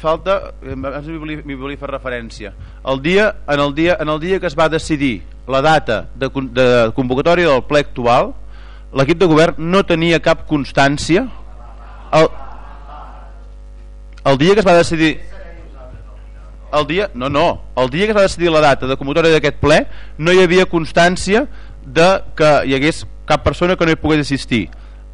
falta eh, abans m'hi volia, volia fer referència. El dia, en, el dia, en el dia que es va decidir la data de, de convocatòria del ple actual l'equip de govern no tenia cap constància. El, el dia que es va decidir el dia, no, no, el dia que es va decidir la data de convocatòria d'aquest ple no hi havia constància de que hi hagués cap persona que no hi pogués assistir.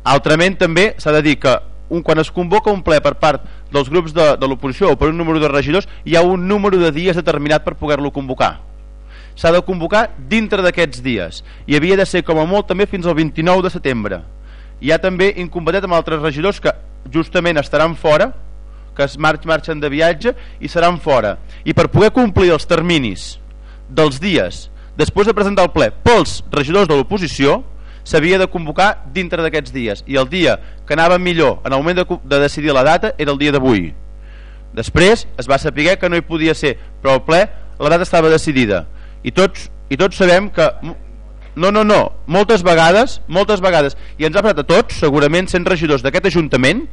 Altrament també s'ha de dir que un, quan es convoca un ple per part dels grups de, de l'oposició o per un número de regidors hi ha un número de dies determinat per poder-lo convocar. S'ha de convocar dintre d'aquests dies i havia de ser com a molt també fins al 29 de setembre. Hi ha també incompetència amb altres regidors que justament estaran fora que es marx, marxen de viatge i seran fora. I per poder complir els terminis dels dies després de presentar el ple pels regidors de l'oposició s'havia de convocar dintre d'aquests dies. I el dia que anava millor en el moment de, de decidir la data era el dia d'avui. Després es va saber que no hi podia ser però el ple la data estava decidida. I tots, i tots sabem que no, no, no, moltes vegades moltes vegades, i ens ha passat a tots segurament sent regidors d'aquest ajuntament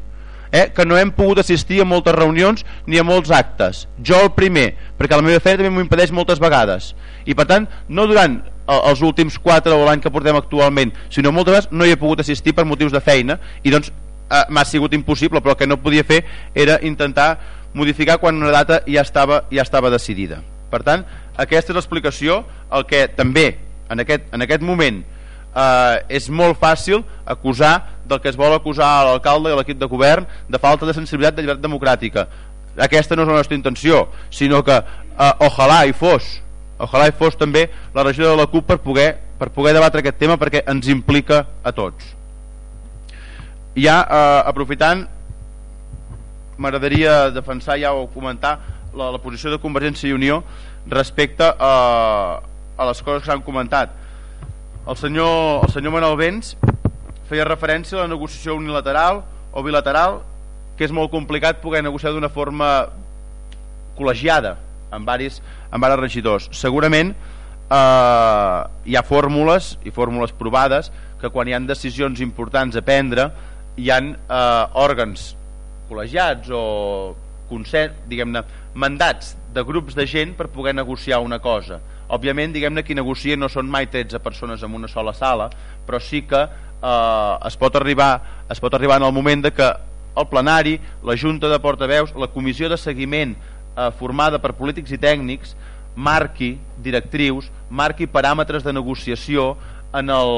eh, que no hem pogut assistir a moltes reunions ni a molts actes. Jo el primer, perquè la meva feina també m'ho impedeix moltes vegades. I per tant, no durant els últims 4 o l'any que portem actualment. Sinó moltes vegades no hi he pogut assistir per motius de feina i doncs eh, m'ha sigut impossible però el que no podia fer era intentar modificar quan una data ja estava, ja estava decidida. Per tant, aquesta és l'explicació el que també en aquest, en aquest moment eh, és molt fàcil acusar del que es vol acusar a l'alcalde i a l'equip de govern de falta de sensibilitat de llibertat democràtica. Aquesta no és la nostra intenció sinó que eh, ojalà hi fos ojalà hi fos també la regió de la CUP per poder, per poder debatre aquest tema perquè ens implica a tots. Ja eh, aprofitant m'agradaria defensar ja o comentar la, la posició de Convergència i Unió respecte a, a les coses que s'han comentat. El senyor, el senyor Manuel Vents feia referència a la negociació unilateral o bilateral que és molt complicat poder negociar d'una forma col·legiada amb varis, amb varis regidors. Segurament eh, hi ha fórmules i fórmules provades que quan hi han decisions importants a prendre hi han eh, òrgans col·legiats o concert, diguem-ne, mandats de grups de gent per poder negociar una cosa. Òbviament, diguem-ne, qui negocia no són mai 13 persones en una sola sala, però sí que eh, es, pot arribar, es pot arribar en el moment de que el plenari, la Junta de Portaveus, la Comissió de Seguiment eh, formada per polítics i tècnics marqui directrius, marqui paràmetres de negociació en, el,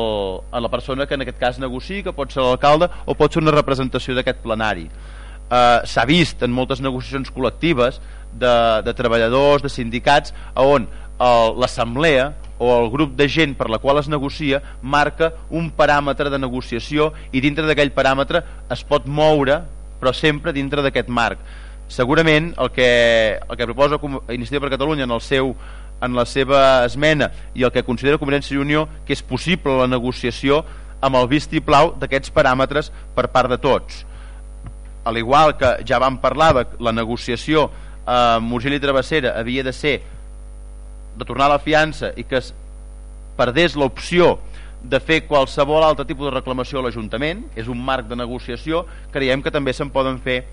en la persona que en aquest cas negocia, que pot ser l'alcalde o pot ser una representació d'aquest plenari. Eh, S'ha vist en moltes negociacions col·lectives de, de treballadors, de sindicats, on l'assemblea o el grup de gent per la qual es negocia marca un paràmetre de negociació i dintre d'aquell paràmetre es pot moure però sempre dintre d'aquest marc segurament el que, el que proposa Iniciativa per Catalunya en, el seu, en la seva esmena i el que considera Convergència i Unió que és possible la negociació amb el vistiplau d'aquests paràmetres per part de tots. Al igual que ja vam parlar de la negociació eh, amb Urgell i Travessera havia de ser de tornar a la fiança i que es perdés l'opció de fer qualsevol altre tipus de reclamació a l'Ajuntament és un marc de negociació creiem que també se'n poden fer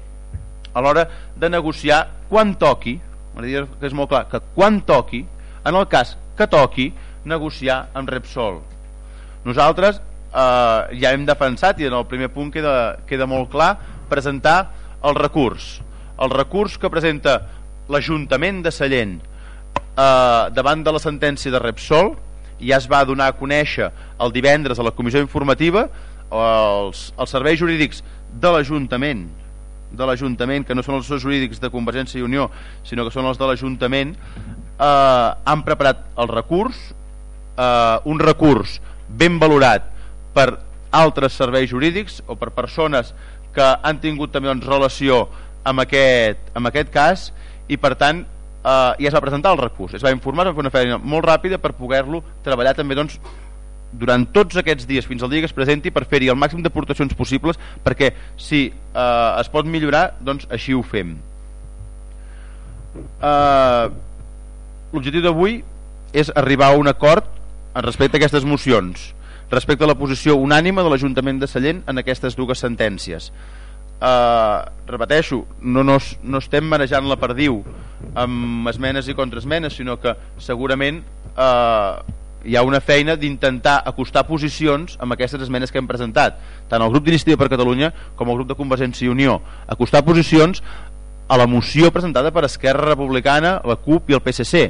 a l'hora de negociar quan toqui, m'agradaria que és molt clar, que quan toqui, en el cas que toqui, negociar amb Repsol. Nosaltres eh, ja hem defensat, i en el primer punt queda, queda molt clar, presentar el recurs. El recurs que presenta l'Ajuntament de Sallent eh, davant de la sentència de Repsol ja es va donar a conèixer el divendres a la comissió informativa els, els serveis jurídics de l'Ajuntament de l'Ajuntament, que no són els seus jurídics de Convergència i Unió, sinó que són els de l'Ajuntament, eh, han preparat el recurs, eh, un recurs ben valorat per altres serveis jurídics o per persones que han tingut també doncs, relació amb aquest, amb aquest cas i per tant eh, ja es va presentar el recurs, es va informar, es va fer una feina molt ràpida per poder-lo treballar també doncs, durant tots aquests dies fins al dia que es presenti per fer-hi el màxim d'aportacions possibles perquè si eh, es pot millorar doncs així ho fem. Eh, l'objectiu d'avui és arribar a un acord respecte a aquestes mocions respecte a la posició unànima de l'Ajuntament de Sallent en aquestes dues sentències. Eh, repeteixo no, no, no estem manejant la perdiu amb esmenes i contraesmenes sinó que segurament eh, hi ha una feina d'intentar acostar posicions amb aquestes esmenes que hem presentat tant el grup d'Iniciativa per Catalunya com el grup de Convergència i Unió. Acostar posicions a la moció presentada per Esquerra Republicana la CUP i el PSC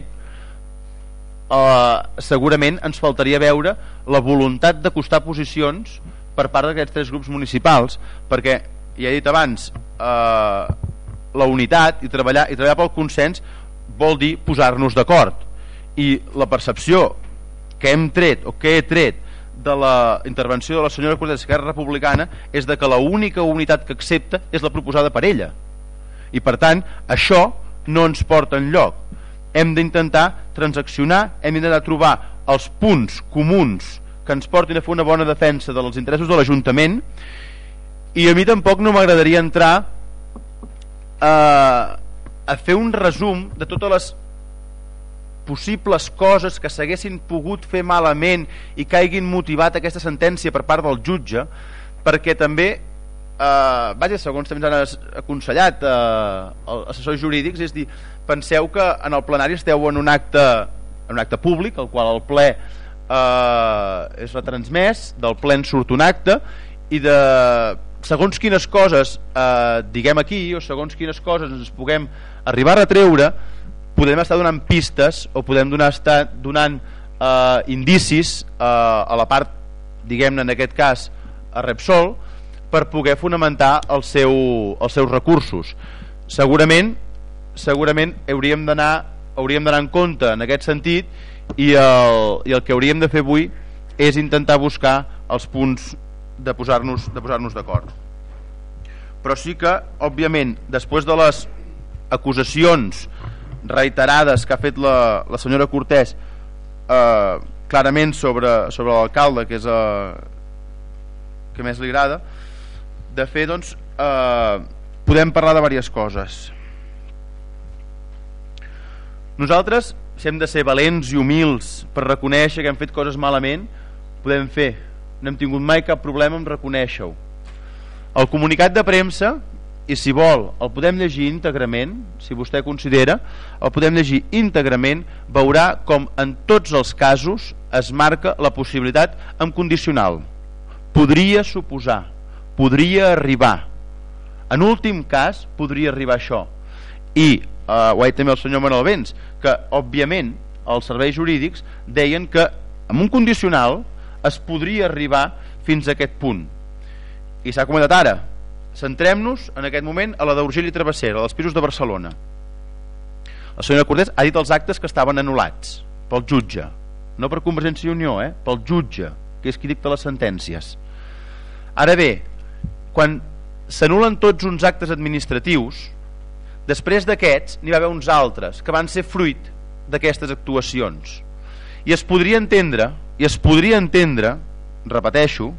uh, segurament ens faltaria veure la voluntat d'acostar posicions per part d'aquests tres grups municipals perquè, ja he dit abans uh, la unitat i treballar, i treballar pel consens vol dir posar-nos d'acord. I la percepció que hem tret o que he tret de la intervenció de la senyora Cortés d'Esquerra Republicana és de que la única unitat que accepta és la proposada per ella. I per tant això no ens porta en lloc hem d'intentar transaccionar hem d'intentar trobar els punts comuns que ens portin a fer una bona defensa dels interessos de l'Ajuntament. I a mi tampoc no m'agradaria entrar a, a fer un resum de totes les possibles coses que s'haguessin pogut fer malament i que hagin motivat aquesta sentència per part del jutge perquè també eh, vaja, segons també ens han aconsellat eh, els assessors jurídics és dir, penseu que en el plenari esteu en un acte en un acte públic, el qual el ple eh, és retransmès del ple en surt un acte i de segons quines coses eh, diguem aquí o segons quines coses ens puguem arribar a retreure podem estar donant pistes o podem donar, estar donant eh, indicis eh, a la part, diguem-ne en aquest cas, a Repsol, per poder fonamentar el seu, els seus recursos. Segurament, segurament hauríem d'anar hauríem d'anar en compte en aquest sentit i el, i el que hauríem de fer avui és intentar buscar els punts de posar-nos de posar-nos d'acord. Però sí que, òbviament, després de les acusacions reiterades que ha fet la, la senyora Cortés eh, clarament sobre, sobre l'alcalde que és eh, que més li agrada de fer doncs eh, podem parlar de diverses coses. Nosaltres si hem de ser valents i humils per reconèixer que hem fet coses malament podem fer. No hem tingut mai cap problema en reconèixer-ho. El comunicat de premsa i si vol el podem llegir íntegrament si vostè considera el podem llegir íntegrament veurà com en tots els casos es marca la possibilitat amb condicional. Podria suposar podria arribar. En últim cas podria arribar això. I eh, ho ha dit també el senyor Manuel Vents que òbviament els serveis jurídics deien que amb un condicional es podria arribar fins a aquest punt. I s'ha comentat ara centrem-nos en aquest moment a la d'Urgell i Travessera, dels pisos de Barcelona. La senyora Cortés ha dit els actes que estaven anul·lats pel jutge, no per Convergència i Unió, eh? pel jutge, que és qui dicta les sentències. Ara bé, quan s'anulen tots uns actes administratius, després d'aquests n'hi va haver uns altres que van ser fruit d'aquestes actuacions. I es podria entendre, i es podria entendre, repeteixo,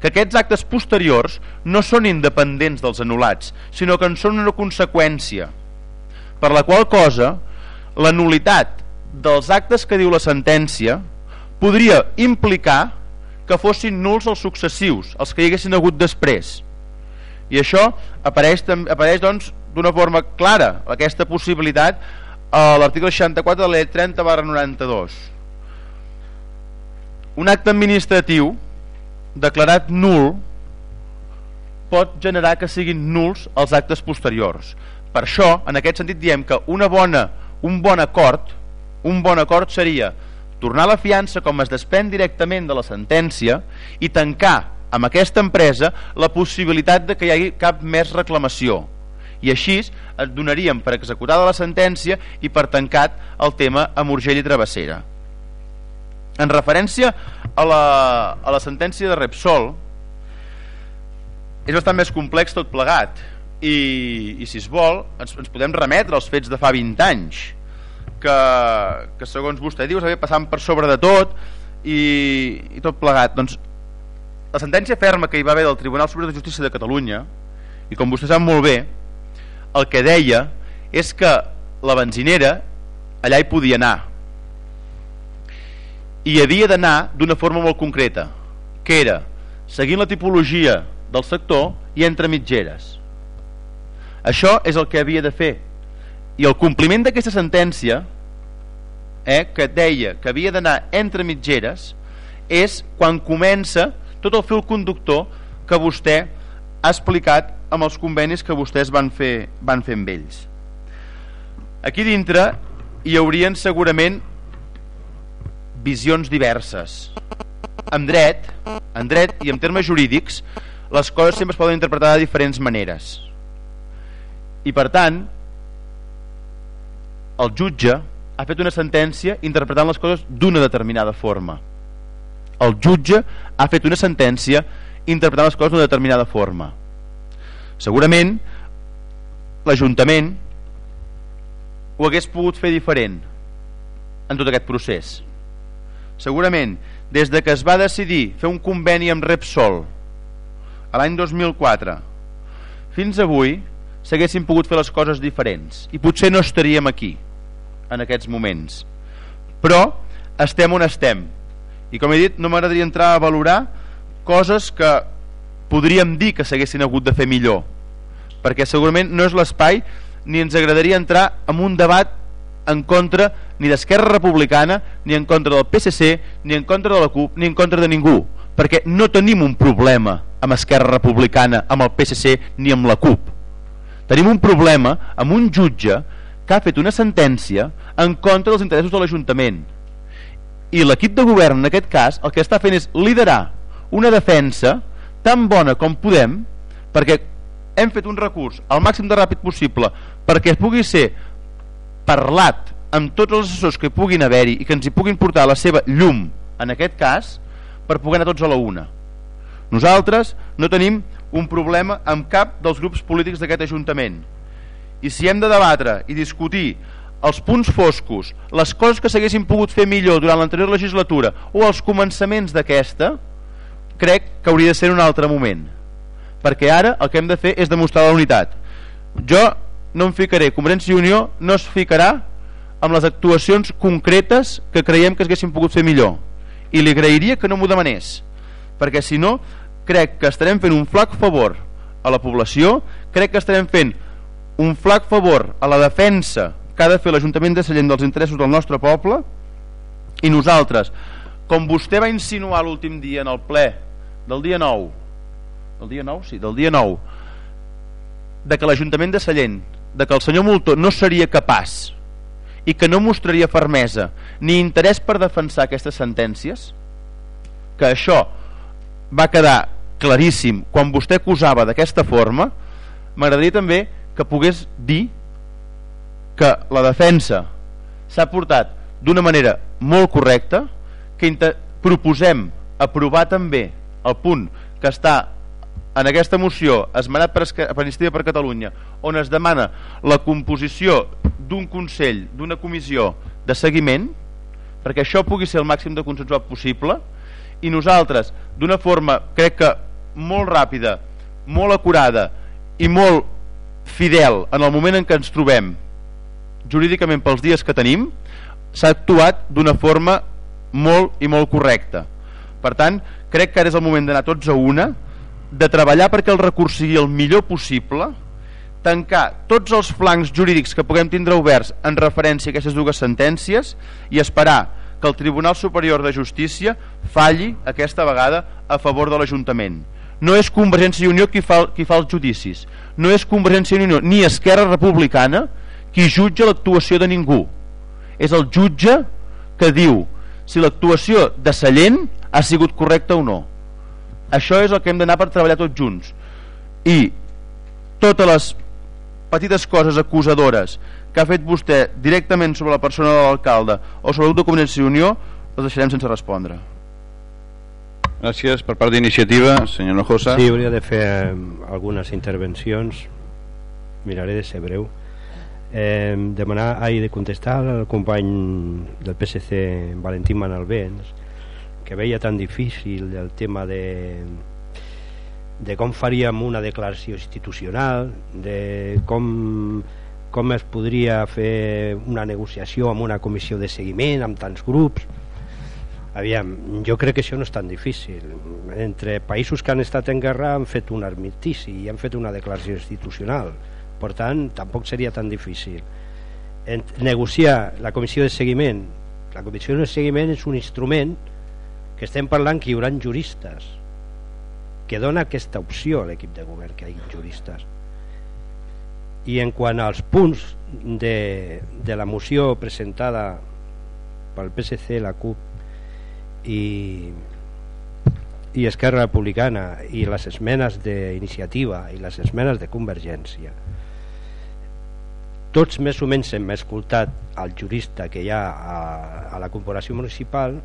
que aquests actes posteriors no són independents dels anul·lats, sinó que en són una conseqüència, per la qual cosa la nulitat dels actes que diu la sentència podria implicar que fossin nuls els successius, els que hi haguessin hagut després. I això apareix, apareix doncs d'una forma clara, aquesta possibilitat a l'article 64 de la llei 30 barra 92. Un acte administratiu declarat nul pot generar que siguin nuls els actes posteriors. Per això, en aquest sentit, diem que una bona, un bon acord un bon acord seria tornar la fiança com es despèn directament de la sentència i tancar amb aquesta empresa la possibilitat de que hi hagi cap més reclamació i així es donaríem per executada la sentència i per tancat el tema amb Urgell i Travessera en referència a la, a la sentència de Repsol és bastant més complex tot plegat. I, i si es vol ens, ens podem remetre als fets de fa 20 anys que, que segons vostè diu s'havia passant per sobre de tot i, i tot plegat. Doncs la sentència ferma que hi va haver del Tribunal Superior de Justícia de Catalunya i com vostè sap molt bé el que deia és que la benzinera allà hi podia anar i havia d'anar d'una forma molt concreta que era seguint la tipologia del sector i entre mitgeres. Això és el que havia de fer. I el compliment d'aquesta sentència, eh, que deia que havia d'anar entre mitgeres, és quan comença tot el fil conductor que vostè ha explicat amb els convenis que vostès van fer, van fer amb ells. Aquí dintre hi haurien segurament visions diverses. En dret, en dret i en termes jurídics, les coses sempre es poden interpretar de diferents maneres. I per tant, el jutge ha fet una sentència interpretant les coses d'una determinada forma. El jutge ha fet una sentència interpretant les coses d'una determinada forma. Segurament, l'Ajuntament ho hagués pogut fer diferent en tot aquest procés. Segurament, des de que es va decidir fer un conveni amb Repsol a l'any 2004 fins avui s'haguessin pogut fer les coses diferents i potser no estaríem aquí en aquests moments. Però estem on estem. I com he dit no m'agradaria entrar a valorar coses que podríem dir que s'haguessin hagut de fer millor perquè segurament no és l'espai ni ens agradaria entrar en un debat en contra ni d'Esquerra Republicana ni en contra del PSC ni en contra de la CUP ni en contra de ningú perquè no tenim un problema amb Esquerra Republicana, amb el PSC ni amb la CUP. Tenim un problema amb un jutge que ha fet una sentència en contra dels interessos de l'Ajuntament. I l'equip de govern en aquest cas el que està fent és liderar una defensa tan bona com podem perquè hem fet un recurs al màxim de ràpid possible perquè pugui ser parlat amb tots els assessors que puguin haver-hi i que ens hi puguin portar la seva llum en aquest cas per poder anar tots a la una. Nosaltres no tenim un problema amb cap dels grups polítics d'aquest Ajuntament. I si hem de debatre i discutir els punts foscos, les coses que s'haguessin pogut fer millor durant l'anterior legislatura o els començaments d'aquesta crec que hauria de ser un altre moment. Perquè ara el que hem de fer és demostrar la unitat. Jo no em ficaré, Convergència i Unió no es ficarà amb les actuacions concretes que creiem que s'haguessin pogut fer millor i li agrairia que no m'ho demanés perquè si no crec que estarem fent un flac favor a la població crec que estarem fent un flac favor a la defensa que ha de fer l'Ajuntament de Sallent dels interessos del nostre poble i nosaltres com vostè va insinuar l'últim dia en el ple del dia 9 del dia 9? Sí, del dia 9 de que l'Ajuntament de Sallent de que el senyor Multó no seria capaç i que no mostraria fermesa ni interès per defensar aquestes sentències? Que això va quedar claríssim quan vostè acusava d'aquesta forma m'agradaria també que pogués dir que la defensa s'ha portat d'una manera molt correcta que proposem aprovar també el punt que està en aquesta moció esmenat per, per Iniciativa per Catalunya on es demana la composició d'un Consell, d'una comissió de seguiment perquè això pugui ser el màxim de consensuat possible i nosaltres d'una forma crec que molt ràpida molt acurada i molt fidel en el moment en què ens trobem jurídicament pels dies que tenim s'ha actuat d'una forma molt i molt correcta. Per tant crec que ara és el moment d'anar tots a una de treballar perquè el recurs sigui el millor possible, tancar tots els flancs jurídics que puguem tindre oberts en referència a aquestes dues sentències i esperar que el Tribunal Superior de Justícia falli aquesta vegada a favor de l'Ajuntament. No és Convergència i Unió qui fa, qui fa els judicis, no és Convergència i Unió ni Esquerra Republicana qui jutja l'actuació de ningú. És el jutge que diu si l'actuació de Sallent ha sigut correcta o no això és el que hem d'anar per treballar tots junts i totes les petites coses acusadores que ha fet vostè directament sobre la persona de l'alcalde o sobre el grup de Convergència i Unió les deixarem sense respondre Gràcies per part d'iniciativa, senyor Nojosa. Sí, hauria de fer eh, algunes intervencions. Miraré de ser breu. Eh, demanar, ai, de contestar al company del PSC, Valentín Manalbens, que veia tan difícil el tema de, de com faríem una declaració institucional, de com, com es podria fer una negociació amb una comissió de seguiment, amb tants grups. Aviam, jo crec que això no és tan difícil. Entre països que han estat en guerra han fet un armistici i han fet una declaració institucional. Per tant, tampoc seria tan difícil. En, negociar la comissió de seguiment. La comissió de seguiment és un instrument que estem parlant que hi haurà juristes que dona aquesta opció a l'equip de govern que hi hagi juristes. I en quant als punts de, de la moció presentada pel PSC, la CUP i, i Esquerra Republicana i les esmenes d'iniciativa i les esmenes de Convergència tots més o menys hem escoltat el jurista que hi ha a, a la corporació municipal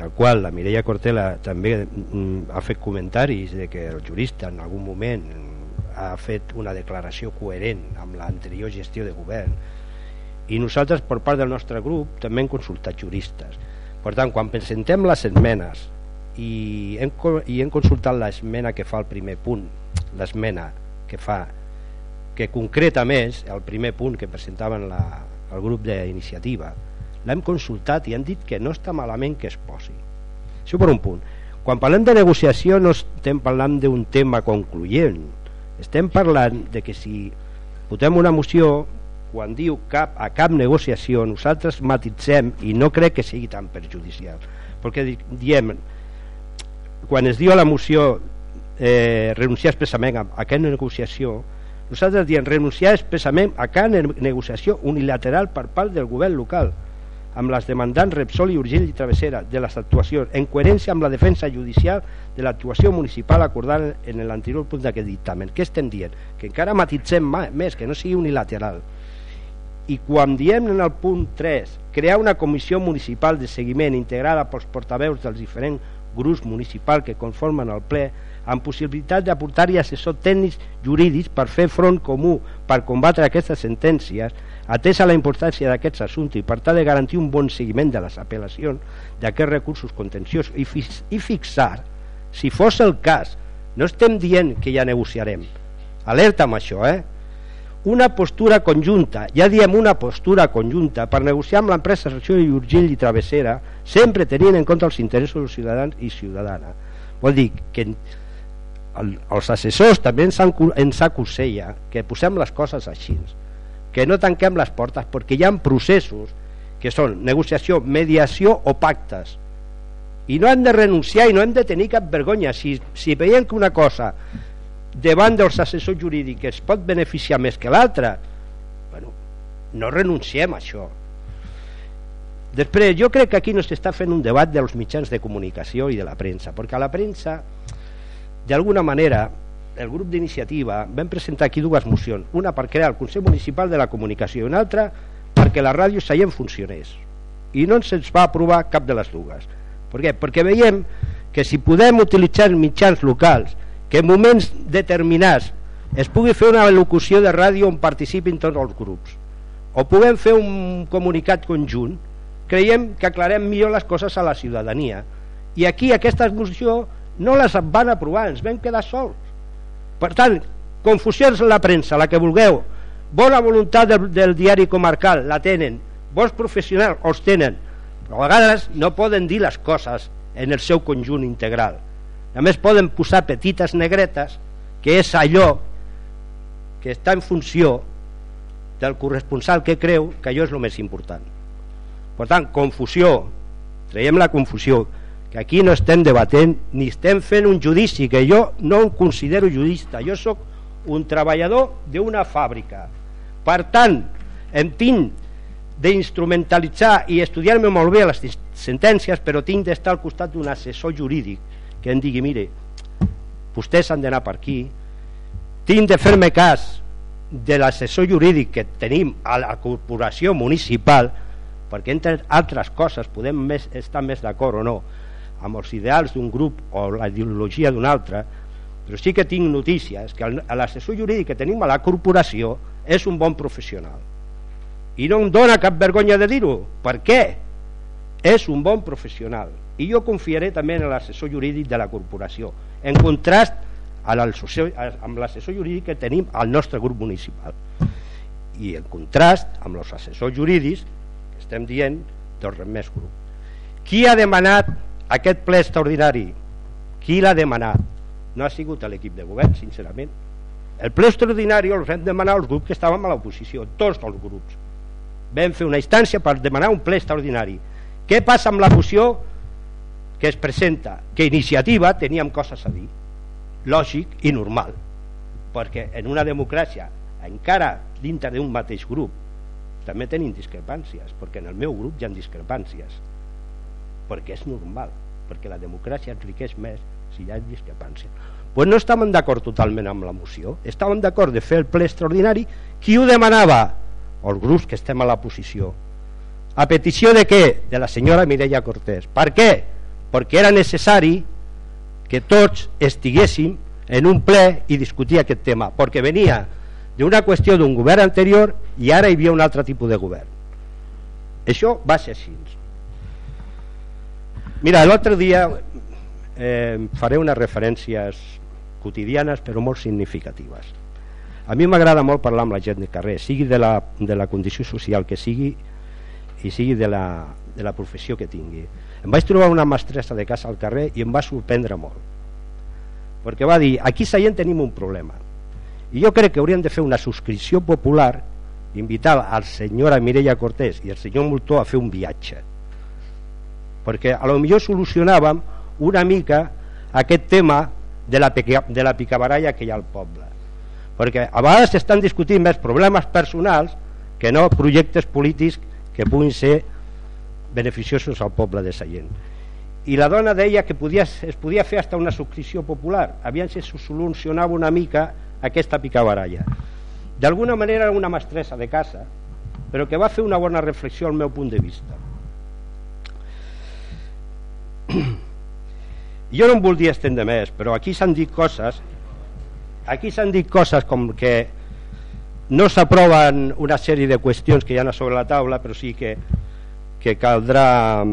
el qual la Mireia Cortella també mm, ha fet comentaris de que el jurista en algun moment ha fet una declaració coherent amb l'anterior gestió de govern. I nosaltres per part del nostre grup també hem consultat juristes. Per tant quan presentem les esmenes i hem, i hem consultat l'esmena que fa el primer punt l'esmena que fa que concreta més el primer punt que presentaven la, el grup d'iniciativa l'hem consultat i han dit que no està malament que es posi. Això per un punt. Quan parlem de negociació no estem parlant d'un tema concloent. Estem parlant de que si votem una moció quan diu cap, a cap negociació nosaltres matitzem i no crec que sigui tan perjudicial. Perquè diem quan es diu a la moció eh, renunciar expressament a, a negociació nosaltres diem renunciar expressament a cada negociació unilateral per part del govern local amb les demandants Repsol i Urgell i Travessera de les actuacions en coherència amb la defensa judicial de l'actuació municipal acordada en l'anterior punt d'aquest dictamen. Què estem dient? Que encara matitzem més, que no sigui unilateral. I quan diem en el punt 3 crear una comissió municipal de seguiment integrada pels portaveus dels diferents grups municipals que conformen el ple amb possibilitat d'aportar-hi assessors tècnics jurídics per fer front comú per combatre aquestes sentències Atesa la importància d'aquests assumptes i per tal de garantir un bon seguiment de les apel·lacions d'aquests recursos contenciosos i, fi i fixar, si fos el cas, no estem dient que ja negociarem, alerta amb això, eh? una postura conjunta, ja diem una postura conjunta per negociar amb l'empresa Secció i Urgell i Travessera, sempre tenint en compte els interessos dels ciutadans i ciutadana. Vol dir que el, els assessors també ens, ens aconsella que posem les coses així que no tanquem les portes perquè hi ha processos que són negociació, mediació o pactes. I no hem de renunciar i no hem de tenir cap vergonya. Si, si veiem que una cosa davant dels assessors jurídics es pot beneficiar més que l'altra bueno, no renunciem a això. Després jo crec que aquí no s'està fent un debat dels mitjans de comunicació i de la premsa perquè a la premsa d'alguna manera el grup d'iniciativa vam presentar aquí dues mocions. Una per crear el Consell Municipal de la Comunicació i una altra perquè la ràdio Seient funcionés. I no se'ns va aprovar cap de les dues. Per què? perquè veiem que si podem utilitzar mitjans locals que en moments determinats es pugui fer una locució de ràdio on participin tots els grups o puguem fer un comunicat conjunt creiem que aclarem millor les coses a la ciutadania. I aquí aquesta moció no les van aprovar, ens vam quedar sols. Per tant, confusions en la premsa, la que vulgueu, bona voluntat del, del diari comarcal, la tenen, bons professionals els tenen, però a vegades no poden dir les coses en el seu conjunt integral. A més poden posar petites negretes, que és allò que està en funció del corresponsal que creu que allò és el més important. Per tant, confusió, traiem la confusió, que aquí no estem debatent ni estem fent un judici que jo no em considero judista. Jo sóc un treballador d'una fàbrica. Per tant em tinc d'instrumentalitzar i estudiar-me molt bé les sentències però tinc d'estar al costat d'un assessor jurídic que em digui mire vostès han d'anar per aquí. Tinc de fer-me cas de l'assessor jurídic que tenim a la corporació municipal perquè entre altres coses podem més, estar més d'acord o no amb els ideals d'un grup o la ideologia d'un altre però sí que tinc notícies que l'assessor jurídic que tenim a la corporació és un bon professional. I no em dóna cap vergonya de dir-ho. Per què? és un bon professional. I jo confiaré també en l'assessor jurídic de la corporació en contrast amb l'assessor jurídic que tenim al nostre grup municipal. I en contrast amb els assessors jurídics que estem dient del més grup. Qui ha demanat aquest ple extraordinari qui l'ha demanat? No ha sigut l'equip de govern sincerament. El ple extraordinari el vam demanar els grups que estàvem a l'oposició tots els grups. Vam fer una instància per demanar un ple extraordinari. Què passa amb la moció que es presenta? Que iniciativa teníem coses a dir. Lògic i normal. Perquè en una democràcia encara dintre d'un mateix grup també tenim discrepàncies perquè en el meu grup hi ha discrepàncies perquè és normal perquè la democràcia enriqueix més si hi ha discrepància pues no estàvem d'acord totalment amb la moció estàvem d'acord de fer el ple extraordinari qui ho demanava? els grups que estem a la posició a petició de què? de la senyora Mireia Cortés per què? perquè era necessari que tots estiguéssim en un ple i discutir aquest tema perquè venia d'una qüestió d'un govern anterior i ara hi havia un altre tipus de govern això va ser així mira l'altre dia eh, faré unes referències quotidianes però molt significatives. A mi m'agrada molt parlar amb la gent de carrer sigui de la, de la condició social que sigui i sigui de la, de la professió que tingui. Em vaig trobar una mestressa de casa al carrer i em va sorprendre molt perquè va dir aquí a Sallent tenim un problema. I jo crec que hauríem de fer una subscripció popular invitar al senyora Mireia Cortés i al senyor Multó a fer un viatge perquè a lo millor solucionàvem una mica aquest tema de la, de la picabaralla que hi ha al poble. Perquè a vegades s'estan discutint més problemes personals que no projectes polítics que puguin ser beneficiosos al poble de Sallent. I la dona deia que podia, es podia fer hasta una subscripció popular. Aviam si solucionava una mica aquesta picabaralla. D'alguna manera era una mestressa de casa però que va fer una bona reflexió al meu punt de vista jo no em voldria estendre més però aquí s'han dit coses aquí s'han dit coses com que no s'aproven una sèrie de qüestions que hi ha sobre la taula però sí que, que caldrà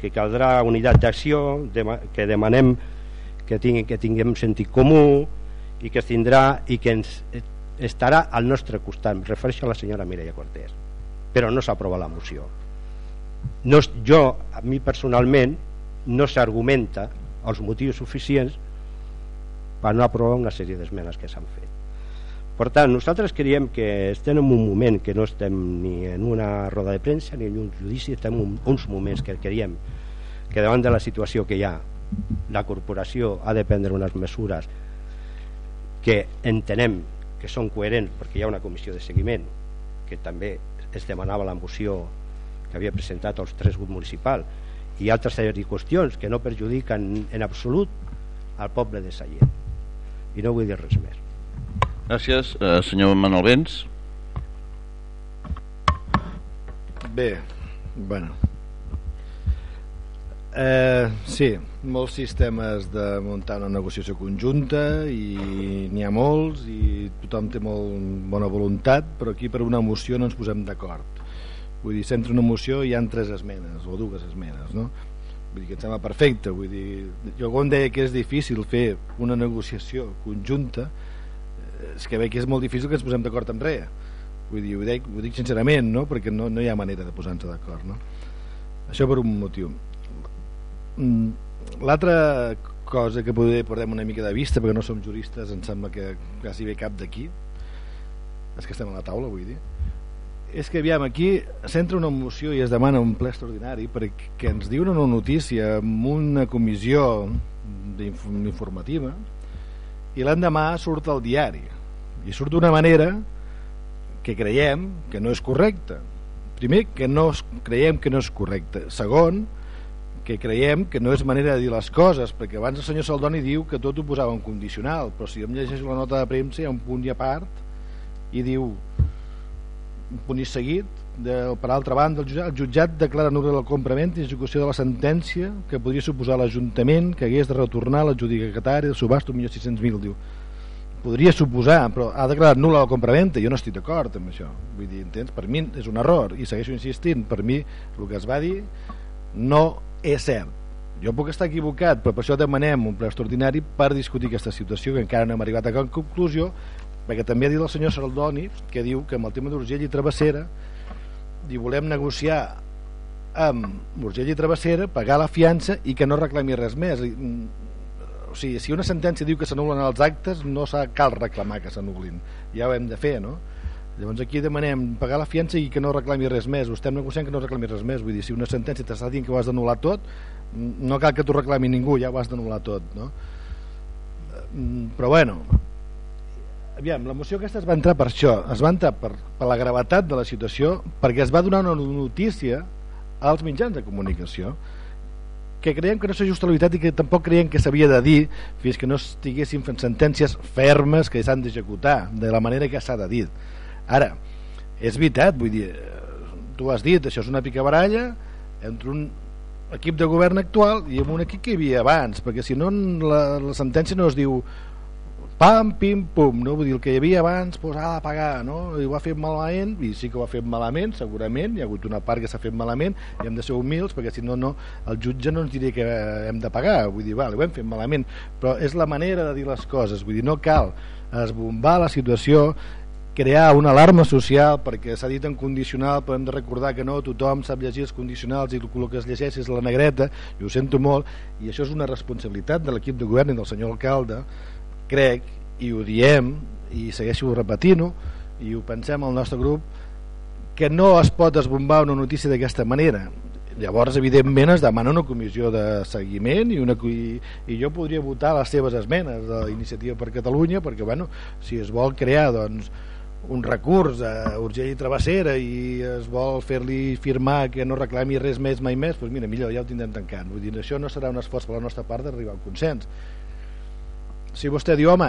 que caldrà unitat d'acció que demanem que, tingui, que tinguem sentit comú i que es tindrà i que ens estarà al nostre costat. Em refereixo a la senyora Mireia Cortés però no s'aprova la moció. No, jo, a mi personalment no s'argumenta els motius suficients per no aprovar una sèrie d'esmenes que s'han fet. Per tant, nosaltres creiem que estem en un moment que no estem ni en una roda de premsa ni en un judici, estem en uns moments que creiem que davant de la situació que hi ha la corporació ha de prendre unes mesures que entenem que són coherents perquè hi ha una comissió de seguiment que també es demanava la moció que havia presentat els tres grups municipals i altres qüestions que no perjudiquen en absolut al poble de Sallent. I no vull dir res més. Gràcies, eh, senyor Manuel Vents. Bé, bueno. Eh, sí, molts sistemes de muntar una negociació conjunta i n'hi ha molts i tothom té molt bona voluntat però aquí per una moció no ens posem d'acord vull dir, sempre una moció hi han tres esmenes o dues esmenes no? vull dir que em sembla perfecte vull dir, jo quan deia que és difícil fer una negociació conjunta eh, és que veig que és molt difícil que ens posem d'acord amb res vull dir, ho dic, ho dic sincerament no? perquè no, no hi ha manera de posar-nos d'acord no? això per un motiu Mm, l'altra cosa que poder portem una mica de vista perquè no som juristes, em sembla que quasi bé cap d'aquí és que estem a la taula vull dir és que aviam, aquí s'entra una moció i es demana un ple extraordinari perquè ens diuen una notícia amb una comissió informativa i l'endemà surt al diari. I surt d'una manera que creiem que no és correcta. Primer que no creiem que no és correcta. Segon que creiem que no és manera de dir les coses, perquè abans el senyor Saldoni diu que tot ho posava en condicional, però si em llegeixo la nota de premsa hi ha un punt i a part i diu punt i seguit. De, per altra banda el jutjat, el jutjat declara nul·la el comprament i execució de la sentència que podria suposar l'Ajuntament que hagués de retornar l'adjudicatari de subhasta 1.600.000 diu. Podria suposar, però ha declarat nul·la la compraventa, jo no estic d'acord amb això. Vull dir, entens? per mi és un error. I segueixo insistint, per mi el que es va dir no és cert. Jo puc estar equivocat, però per això demanem un ple extraordinari per discutir aquesta situació que encara no hem arribat a cap conclusió perquè també ha dit el senyor Saldoni que diu que amb el tema d'Urgell i Travessera i volem negociar amb Urgell i Travessera, pagar la fiança i que no reclami res més. Mm, o sigui, si una sentència diu que s'anulen els actes, no cal reclamar que s'anulin. Ja ho hem de fer, no? Llavors aquí demanem pagar la fiança i que no reclami res més. Ho estem negociant que no reclami res més. Vull dir, si una sentència t'està dient que ho has d'anul·lar tot, no cal que t'ho reclami ningú, ja ho has d'anul·lar tot, no? Mm, però bueno, aviam, la moció aquesta es va entrar per això, es va entrar per, per la gravetat de la situació, perquè es va donar una notícia als mitjans de comunicació que creiem que no s'ajusta a la veritat i que tampoc creiem que s'havia de dir fins que no estiguessin fent sentències fermes que s'han d'executar de la manera que s'ha de dir. Ara, és veritat vull dir, tu has dit això és una picabaralla entre un equip de govern actual i amb un equip que hi havia abans perquè si no la, la sentència no es diu pam, pim, pum, no? Vull dir, el que hi havia abans pues, ha de pagar, no? I ho ha fet malament, i sí que ho ha fet malament, segurament, hi ha hagut una part que s'ha fet malament, i hem de ser humils, perquè si no, no, el jutge no ens diria que hem de pagar, vull dir, vale, ho hem fet malament, però és la manera de dir les coses, vull dir, no cal esbombar la situació, crear una alarma social perquè s'ha dit en condicional però hem de recordar que no tothom sap llegir els condicionals i el que es llegeix és la negreta i ho sento molt i això és una responsabilitat de l'equip de govern i del senyor alcalde crec, i ho diem i segueixo repetint-ho i ho pensem al nostre grup que no es pot esbombar una notícia d'aquesta manera. Llavors evidentment es demana una comissió de seguiment i, una, i, i jo podria votar les seves esmenes de l'Iniciativa per Catalunya perquè bueno, si es vol crear doncs, un recurs a Urgell i Travessera i es vol fer-li firmar que no reclami res més mai més doncs mira, millor ja ho tindrem tancant vull dir, això no serà un esforç per la nostra part d'arribar al consens si vostè diu, home,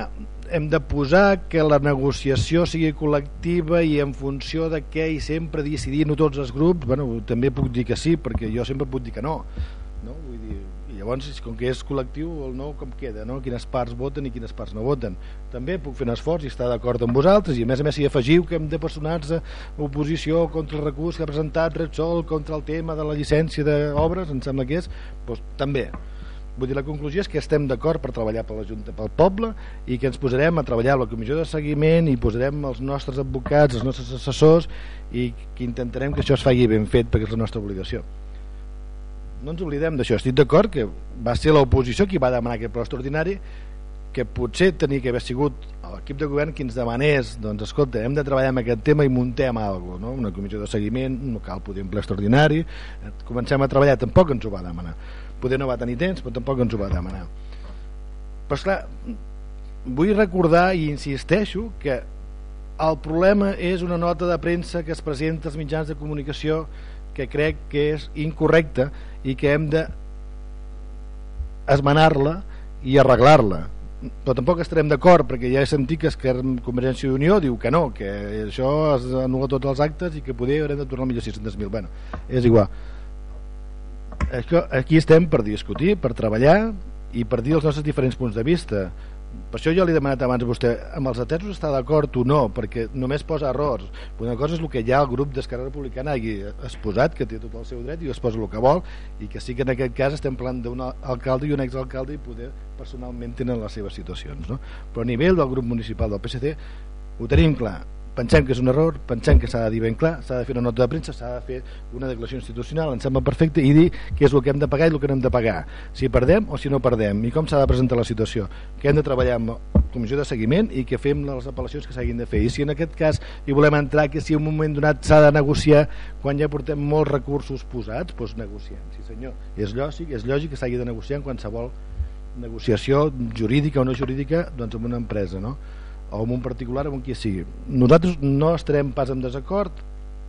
hem de posar que la negociació sigui col·lectiva i en funció de què i sempre decidir no tots els grups, bueno, també puc dir que sí, perquè jo sempre puc dir que no. no? Vull dir, I llavors, com que és col·lectiu, el no com queda, no? quines parts voten i quines parts no voten. També puc fer un esforç i estar d'acord amb vosaltres, i a més a més si afegiu que hem de personar-se oposició contra el recurs que ha presentat Repsol contra el tema de la llicència d'obres, em sembla que és, doncs també Vull dir, la conclusió és que estem d'acord per treballar per la Junta, pel poble i que ens posarem a treballar a la comissió de seguiment i posarem els nostres advocats, els nostres assessors i que intentarem que això es faci ben fet perquè és la nostra obligació. No ens oblidem d'això. Estic d'acord que va ser l'oposició qui va demanar aquest pla extraordinari que potser tenia que haver sigut l'equip de govern qui ens demanés doncs escolta, hem de treballar en aquest tema i muntem alguna no? una comissió de seguiment no cal poder un ple extraordinari comencem a treballar, tampoc ens ho va demanar poder no va tenir temps però tampoc ens ho va demanar. Però esclar vull recordar i insisteixo que el problema és una nota de premsa que es presenta als mitjans de comunicació que crec que és incorrecta i que hem de esmenar-la i arreglar-la. Però tampoc estarem d'acord perquè ja he sentit que Esquerra Convergència i Unió diu que no, que això es anul·la tots els actes i que poder haurem de tornar millor 600.000 bueno, és igual aquí estem per discutir, per treballar i per dir els nostres diferents punts de vista. Per això jo li he demanat abans a vostè amb els atesos està d'acord o no? Perquè només posa errors. Una cosa és el que ja el grup d'Esquerra Republicana hagi exposat que té tot el seu dret i es posa el que vol i que sí que en aquest cas estem parlant d'un alcalde i un exalcalde i poder personalment tenen les seves situacions no? però a nivell del grup municipal del PSC ho tenim clar pensem que és un error, pensem que s'ha de dir ben clar, s'ha de fer una nota de premsa, s'ha de fer una declaració institucional, ens sembla perfecte, i dir què és el que hem de pagar i el que no hem de pagar, si perdem o si no perdem, i com s'ha de presentar la situació, que hem de treballar amb comissió de seguiment i que fem les apel·lacions que s'hagin de fer, i si en aquest cas hi volem entrar, que si en un moment donat s'ha de negociar, quan ja portem molts recursos posats, doncs negociem, sí senyor, és lògic, és lògic que s'hagi de negociar en qualsevol negociació jurídica o no jurídica doncs amb una empresa, no? O amb un particular o amb qui sigui. Nosaltres no estarem pas en desacord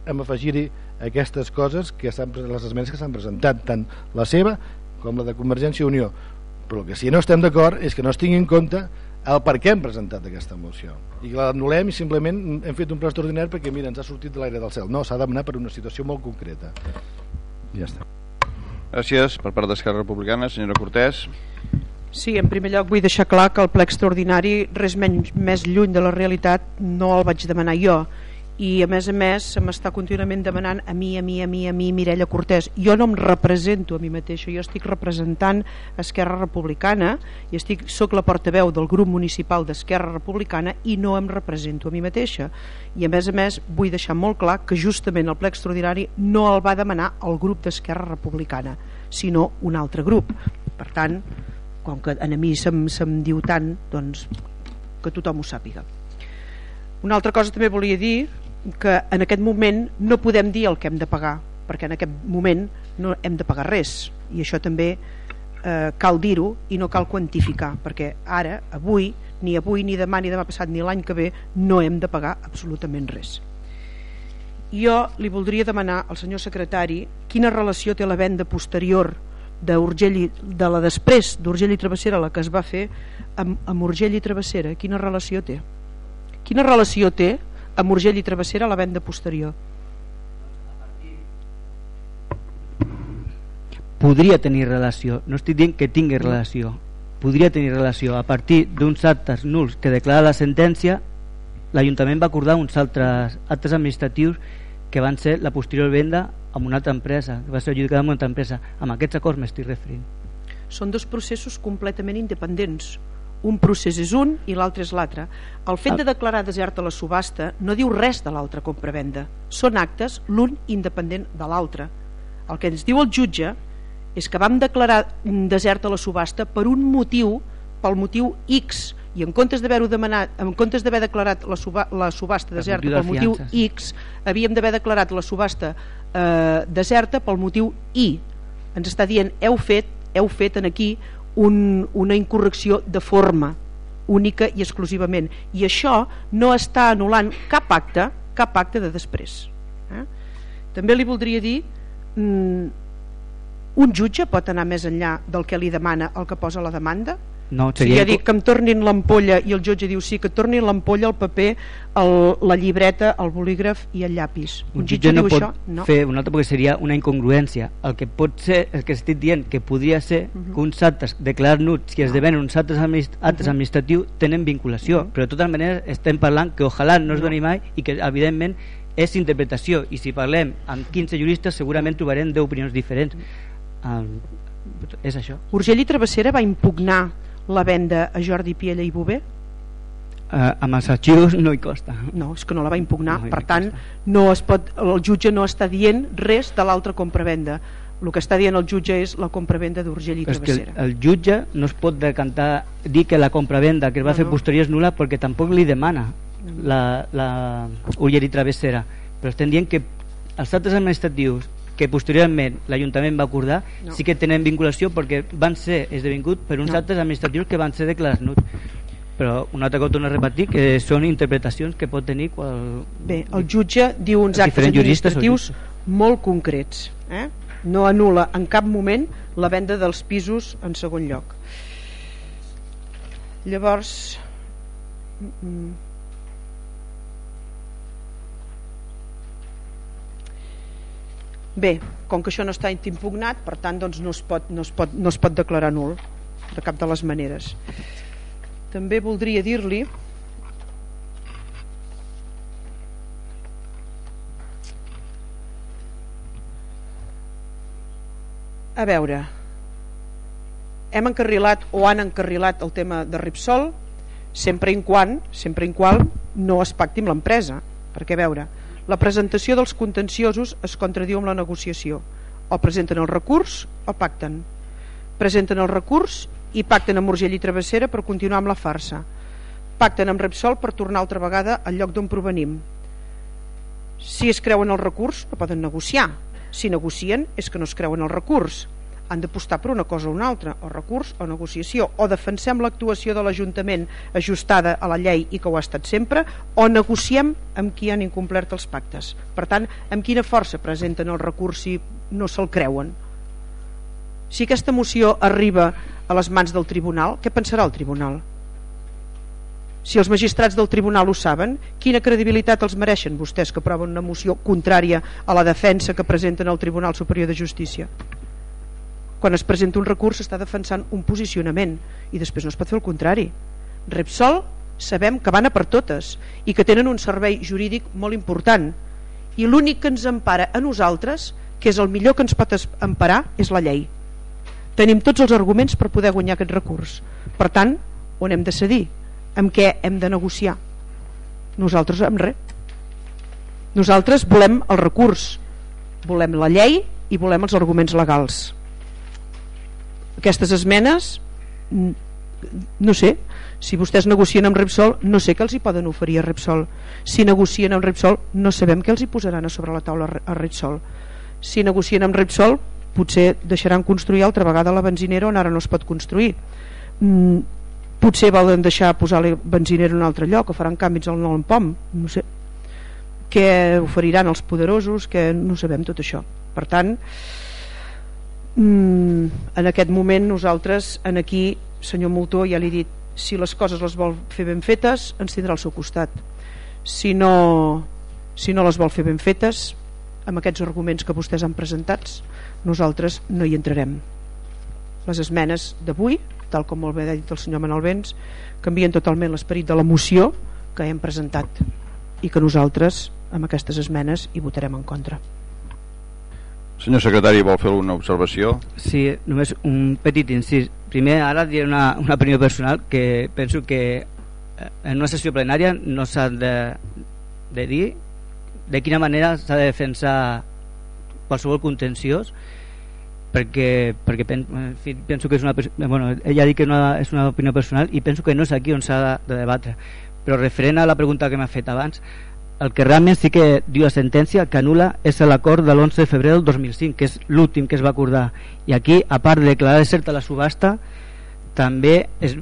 amb afegir-hi aquestes coses que les esmenes que s'han presentat tant la seva com la de Convergència i Unió. Però que sí no estem d'acord és que no es tingui en compte el per què hem presentat aquesta moció. I que l'anul·lem i simplement hem fet un pla extraordinari perquè mira, ens ha sortit de l'aire del cel. No, s'ha d'anar per una situació molt concreta. Ja està. Gràcies. Per part d'Esquerra Republicana, senyora Cortés Sí, en primer lloc vull deixar clar que el ple extraordinari res menys més lluny de la realitat no el vaig demanar jo. I a més a més se m'està contínuament demanant a mi, a mi, a mi, a mi, Mireia Cortés. Jo no em represento a mi mateixa jo estic representant Esquerra Republicana i estic, soc la portaveu del grup municipal d'Esquerra Republicana i no em represento a mi mateixa. I a més a més vull deixar molt clar que justament el ple extraordinari no el va demanar el grup d'Esquerra Republicana sinó un altre grup. Per tant, com que a mi se'm, se'm diu tant doncs que tothom ho sàpiga. Una altra cosa també volia dir que en aquest moment no podem dir el que hem de pagar perquè en aquest moment no hem de pagar res. I això també eh, cal dir-ho i no cal quantificar perquè ara, avui, ni avui ni demà ni demà passat ni l'any que ve no hem de pagar absolutament res. Jo li voldria demanar al senyor secretari quina relació té la venda posterior de, Urgell, de la després d'Urgell i Travessera la que es va fer amb, amb Urgell i Travessera quina relació té? Quina relació té amb Urgell i Travessera la venda posterior? Podria tenir relació no estic dient que tingui relació podria tenir relació. A partir d'uns actes nuls que declara la sentència l'Ajuntament va acordar uns altres actes administratius que van ser la posterior venda amb una altra empresa que va ser adjudicada amb una altra empresa amb aquests acords m'estic referint són dos processos completament independents un procés és un i l'altre és l'altre. El fet de declarar deserta la subhasta no diu res de l'altra compra-venda. Són actes l'un independent de l'altre. El que ens diu el jutge és que vam declarar deserta la subhasta per un motiu, pel motiu X, i en comptes d'haver-ho demanat, en comptes d'haver declarat la, suba, la subhasta deserta pel motiu X, havíem d'haver declarat la subhasta eh, deserta pel motiu Y. Ens està dient, heu fet, heu fet en aquí un, una incorrecció de forma única i exclusivament i això no està anul·lant cap acte cap acte de després eh? també li voldria dir mm, un jutge pot anar més enllà del que li demana el que posa la demanda no, seria... Si ja dic que em tornin l'ampolla i el jutge diu sí, que tornin l'ampolla, el paper, el, la llibreta, el bolígraf i el llapis. Un, un jutge, jutge no pot això? No. fer un altre perquè seria una incongruència. El que pot ser, el que estic dient, que podria ser uh -huh. que uns actes declarats nuts, si esdevenen uns actes, administ actes uh -huh. administratius, tenen vinculació. Uh -huh. Però de totes maneres estem parlant que ojalà no es doni mai i que evidentment és interpretació i si parlem amb 15 juristes segurament trobarem 10 opinions diferents. Um, és això. Urgell i Travessera va impugnar la venda a Jordi Piella i Bové? Amb els arxius no hi costa. No, és que no la va impugnar. No per tant no es pot, el jutge no està dient res de l'altra compravenda. El que està dient el jutge és la compravenda d'Urgell i Travessera el, el jutge no es pot decantar dir que la compravenda que es va no, fer posterior és nula perquè tampoc li demana no. la, la Urgell i Travessera. Però estem dient que els altres administratius que posteriorment l'Ajuntament va acordar no. sí que tenen vinculació perquè van ser esdevingut per uns no. actes administratius que van ser declarats nuts però un altre cop torno a repetir que són interpretacions que pot tenir qual... bé, el jutge diu uns actes administratius molt concrets eh? no anula en cap moment la venda dels pisos en segon lloc llavors mm, mm. Bé, com que això no està impugnat, per tant doncs no, es pot, no, es pot, no es pot declarar nul de cap de les maneres. També voldria dir-li a veure hem encarrilat o han encarrilat el tema de Ripsol sempre en quan, sempre en qual no es pacti amb l'empresa perquè a veure, la presentació dels contenciosos es contradiu amb la negociació. O presenten el recurs o pacten. Presenten el recurs i pacten amb Urgell i Travessera per continuar amb la farsa. Pacten amb Repsol per tornar altra vegada al lloc d'on provenim. Si es creuen el recurs, no poden negociar. Si negocien, és que no es creuen el recurs han d'apostar per una cosa o una altra, o recurs o negociació, o defensem l'actuació de l'Ajuntament ajustada a la llei i que ho ha estat sempre, o negociem amb qui han incomplert els pactes. Per tant, amb quina força presenten el recurs si no se'l creuen? Si aquesta moció arriba a les mans del tribunal, què pensarà el tribunal? Si els magistrats del tribunal ho saben, quina credibilitat els mereixen vostès que aproven una moció contrària a la defensa que presenten al Tribunal Superior de Justícia? Quan es presenta un recurs està defensant un posicionament i després no es pot fer el contrari. Repsol sabem que van a per totes i que tenen un servei jurídic molt important i l'únic que ens empara a nosaltres que és el millor que ens pot emparar és la llei. Tenim tots els arguments per poder guanyar aquest recurs. Per tant, on hem de cedir? Amb què hem de negociar? Nosaltres amb res nosaltres volem el recurs volem la llei i volem els arguments legals aquestes esmenes no sé si vostès negocien amb Repsol no sé què els hi poden oferir a Repsol. Si negocien amb Repsol no sabem què els hi posaran a sobre la taula a Repsol. Si negocien amb Repsol potser deixaran construir altra vegada la benzinera on ara no es pot construir. Mm, potser volen deixar posar la benzinera en un altre lloc o faran canvis al nou pom no sé. Què oferiran els poderosos? Que no sabem tot això. Per tant mm, en aquest moment nosaltres en aquí senyor Moltó ja li he dit si les coses les vol fer ben fetes ens tindrà al seu costat. Si no, si no les vol fer ben fetes amb aquests arguments que vostès han presentats nosaltres no hi entrarem. Les esmenes d'avui tal com molt bé ha dit el senyor Manuel Vents canvien totalment l'esperit de la moció que hem presentat i que nosaltres amb aquestes esmenes hi votarem en contra Senyor secretari, vol fer una observació? Sí, només un petit incís. Primer, ara diré una, una opinió personal que penso que eh, en una sessió plenària no s'ha de, de dir de quina manera s'ha de defensar qualsevol contenciós perquè, perquè pen, en fi, penso que és una bueno, ella ha dit que una, és una opinió personal i penso que no és aquí on s'ha de, de debatre però referent a la pregunta que m'ha fet abans el que realment sí que diu la sentència que anula és l'acord de l'11 de febrer del 2005 que és l'últim que es va acordar. I aquí a part de declarar deserta la subhasta també es,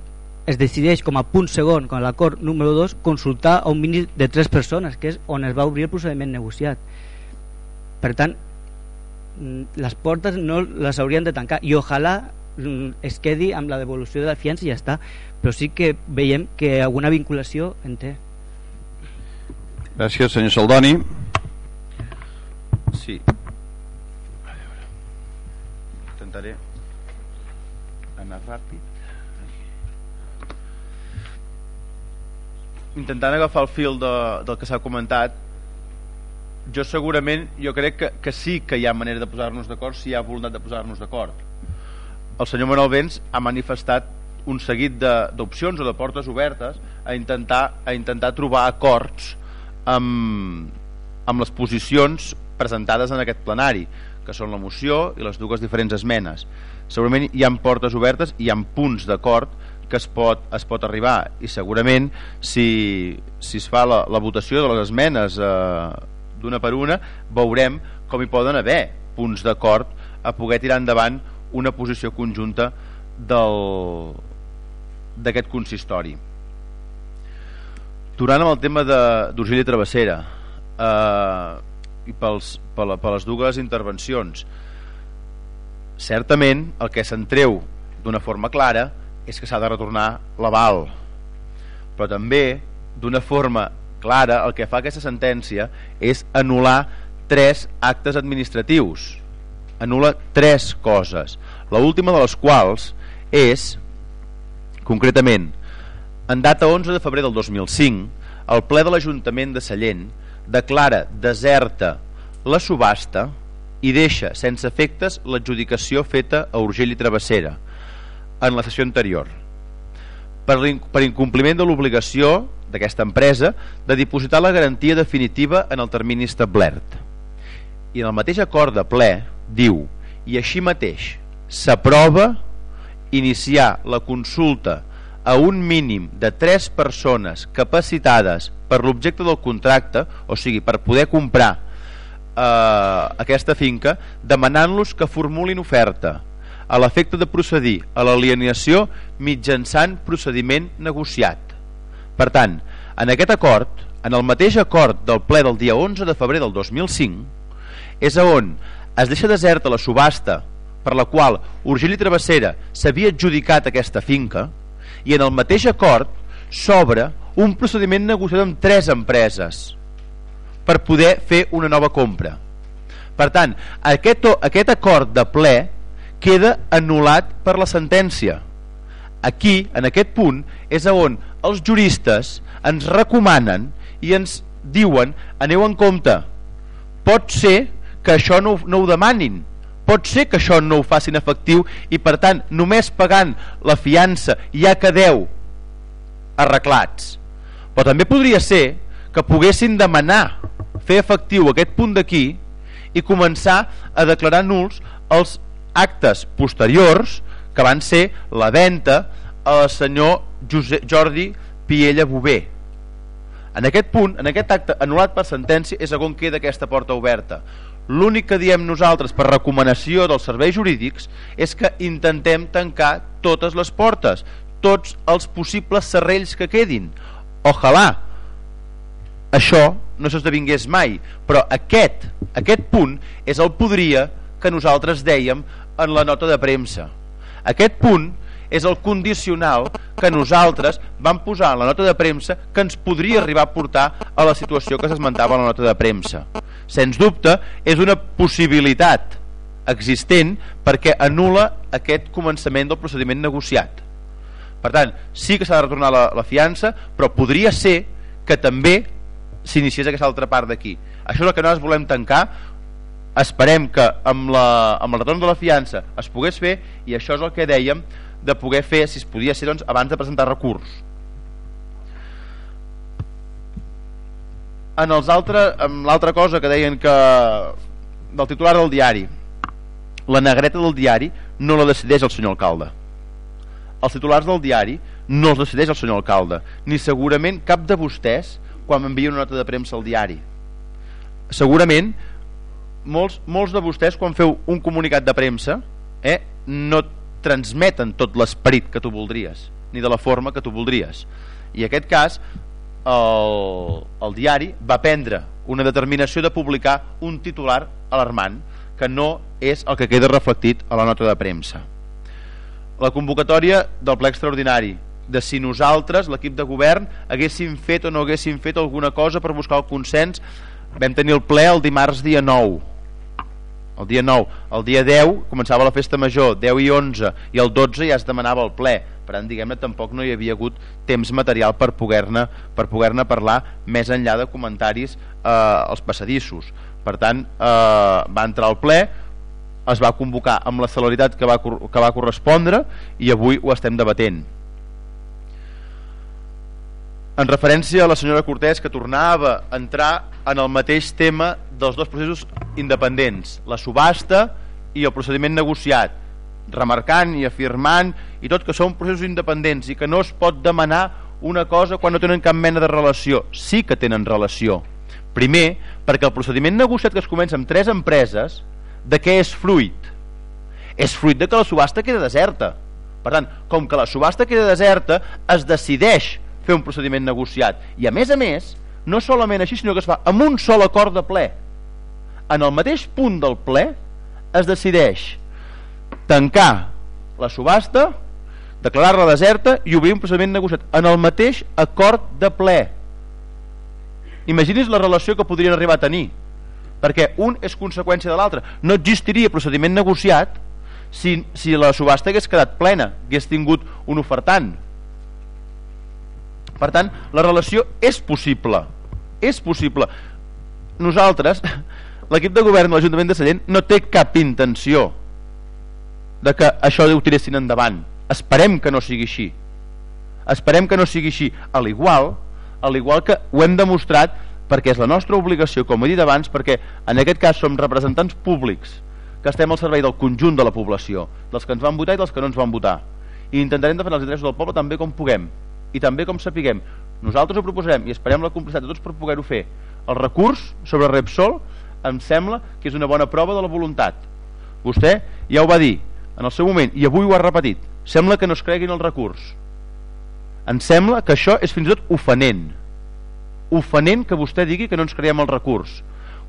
es decideix com a punt segon com l'acord número 2 consultar a un mínim de 3 persones que és on es va obrir el procediment negociat. Per tant mm, les portes no les haurien de tancar. I ojalà mm, es quedi amb la devolució de la fiança i ja està. Però sí que veiem que alguna vinculació en té Gràcies, senyor Saldoni. Sí. Intentaré anar ràpid. Intentant agafar el fil de, del que s'ha comentat, jo segurament, jo crec que, que sí que hi ha manera de posar-nos d'acord si hi ha voluntat de posar-nos d'acord. El senyor Manuel Vents ha manifestat un seguit d'opcions o de portes obertes a intentar, a intentar trobar acords amb, amb les posicions presentades en aquest plenari que són la moció i les dues diferents esmenes. Segurament hi han portes obertes i hi han punts d'acord que es pot, es pot arribar. I segurament si, si es fa la, la votació de les esmenes eh, d'una per una veurem com hi poden haver punts d'acord a poder tirar endavant una posició conjunta d'aquest consistori Tornant amb el tema d'Urgell i Travessera eh, i pels, per, la, per les dues intervencions certament el que se'n treu d'una forma clara és que s'ha de retornar l'aval. Però també d'una forma clara el que fa aquesta sentència és anul·lar tres actes administratius. Anul·la tres coses. La última de les quals és concretament en data 11 de febrer del 2005, el ple de l'Ajuntament de Sallent declara deserta la subhasta i deixa sense efectes l'adjudicació feta a Urgell i Travessera en la sessió anterior. Per, per incompliment de l'obligació d'aquesta empresa de dipositar la garantia definitiva en el termini establert. I en el mateix acord de ple diu i així mateix s'aprova iniciar la consulta a un mínim de 3 persones capacitades per l'objecte del contracte, o sigui, per poder comprar eh, aquesta finca, demanant-los que formulin oferta a l'efecte de procedir a l'alienació mitjançant procediment negociat. Per tant, en aquest acord, en el mateix acord del ple del dia 11 de febrer del 2005, és on es deixa deserta la subhasta per la qual Urgell i Travessera s'havia adjudicat aquesta finca, i en el mateix acord s'obre un procediment negociat amb tres empreses per poder fer una nova compra. Per tant, aquest, aquest acord de ple queda anul·lat per la sentència. Aquí, en aquest punt, és on els juristes ens recomanen i ens diuen aneu en compte pot ser que això no, no ho demanin pot ser que això no ho facin efectiu i per tant només pagant la fiança ja quedeu arreglats. Però també podria ser que poguessin demanar fer efectiu aquest punt d'aquí i començar a declarar nuls els actes posteriors que van ser la venda al senyor Josep Jordi Piella Bové en aquest punt, en aquest acte anul·lat per sentència és on queda aquesta porta oberta l'únic que diem nosaltres per recomanació dels serveis jurídics és que intentem tancar totes les portes tots els possibles serrells que quedin ojalà això no s'esdevingués mai però aquest, aquest punt és el podria que nosaltres dèiem en la nota de premsa aquest punt és el condicional que nosaltres vam posar en la nota de premsa que ens podria arribar a portar a la situació que s'esmentava a la nota de premsa. Sens dubte, és una possibilitat existent perquè anula aquest començament del procediment negociat. Per tant, sí que s'ha de retornar la, la fiança, però podria ser que també s'iniciés aquesta altra part d'aquí. Això és el que nosaltres volem tancar, esperem que amb, la, amb el retorn de la fiança es pogués fer i això és el que dèiem de poder fer, si es podia ser, doncs, abans de presentar recurs. En els altres, amb l'altra cosa que deien que del titular del diari, la negreta del diari no la decideix el senyor alcalde. Els titulars del diari no els decideix el senyor alcalde, ni segurament cap de vostès quan m'envia una nota de premsa al diari. Segurament molts, molts de vostès quan feu un comunicat de premsa eh, no transmeten tot l'esperit que tu voldries ni de la forma que tu voldries i en aquest cas el, el diari va prendre una determinació de publicar un titular alarmant que no és el que queda reflectit a la nota de premsa. La convocatòria del ple extraordinari de si nosaltres, l'equip de govern haguéssim fet o no haguéssim fet alguna cosa per buscar el consens vam tenir el ple el dimarts dia 9 el dia 9, el dia 10 començava la festa major, 10 i 11 i el 12 ja es demanava el ple per tant diguem-ne tampoc no hi havia hagut temps material per poder-ne per poder-ne parlar més enllà de comentaris eh, als passadissos. Per tant eh, va entrar al ple es va convocar amb la celeritat que va, que va correspondre i avui ho estem debatent. En referència a la senyora Cortés que tornava a entrar en el mateix tema dels dos processos independents, la subhasta i el procediment negociat, remarcant i afirmant i tot que són processos independents i que no es pot demanar una cosa quan no tenen cap mena de relació. Sí que tenen relació. Primer, perquè el procediment negociat que es comença amb tres empreses, de què és fruit? És fruit de que la subhasta queda deserta. Per tant, com que la subhasta queda deserta, es decideix fer un procediment negociat. I a més a més, no solament així, sinó que es fa amb un sol acord de ple. En el mateix punt del ple es decideix tancar la subhasta, declarar-la deserta i obrir un procediment negociat en el mateix acord de ple. Imagini's la relació que podrien arribar a tenir, perquè un és conseqüència de l'altre. No existiria procediment negociat si, si la subhasta hagués quedat plena, hagués tingut un ofertant per tant, la relació és possible. És possible. Nosaltres, l'equip de govern de l'Ajuntament de Sallent, no té cap intenció de que això ho tiressin endavant. Esperem que no sigui així. Esperem que no sigui així. A l'igual, a l'igual que ho hem demostrat perquè és la nostra obligació, com he dit abans, perquè en aquest cas som representants públics que estem al servei del conjunt de la població, dels que ens van votar i dels que no ens van votar. I intentarem defensar els interessos del poble també com puguem i també com sapiguem nosaltres ho proposarem i esperem la complicitat de tots per poder-ho fer el recurs sobre Repsol em sembla que és una bona prova de la voluntat vostè ja ho va dir en el seu moment i avui ho ha repetit sembla que no es creguin el recurs. Em sembla que això és fins i tot ofenent. Ofenent que vostè digui que no ens creiem el recurs.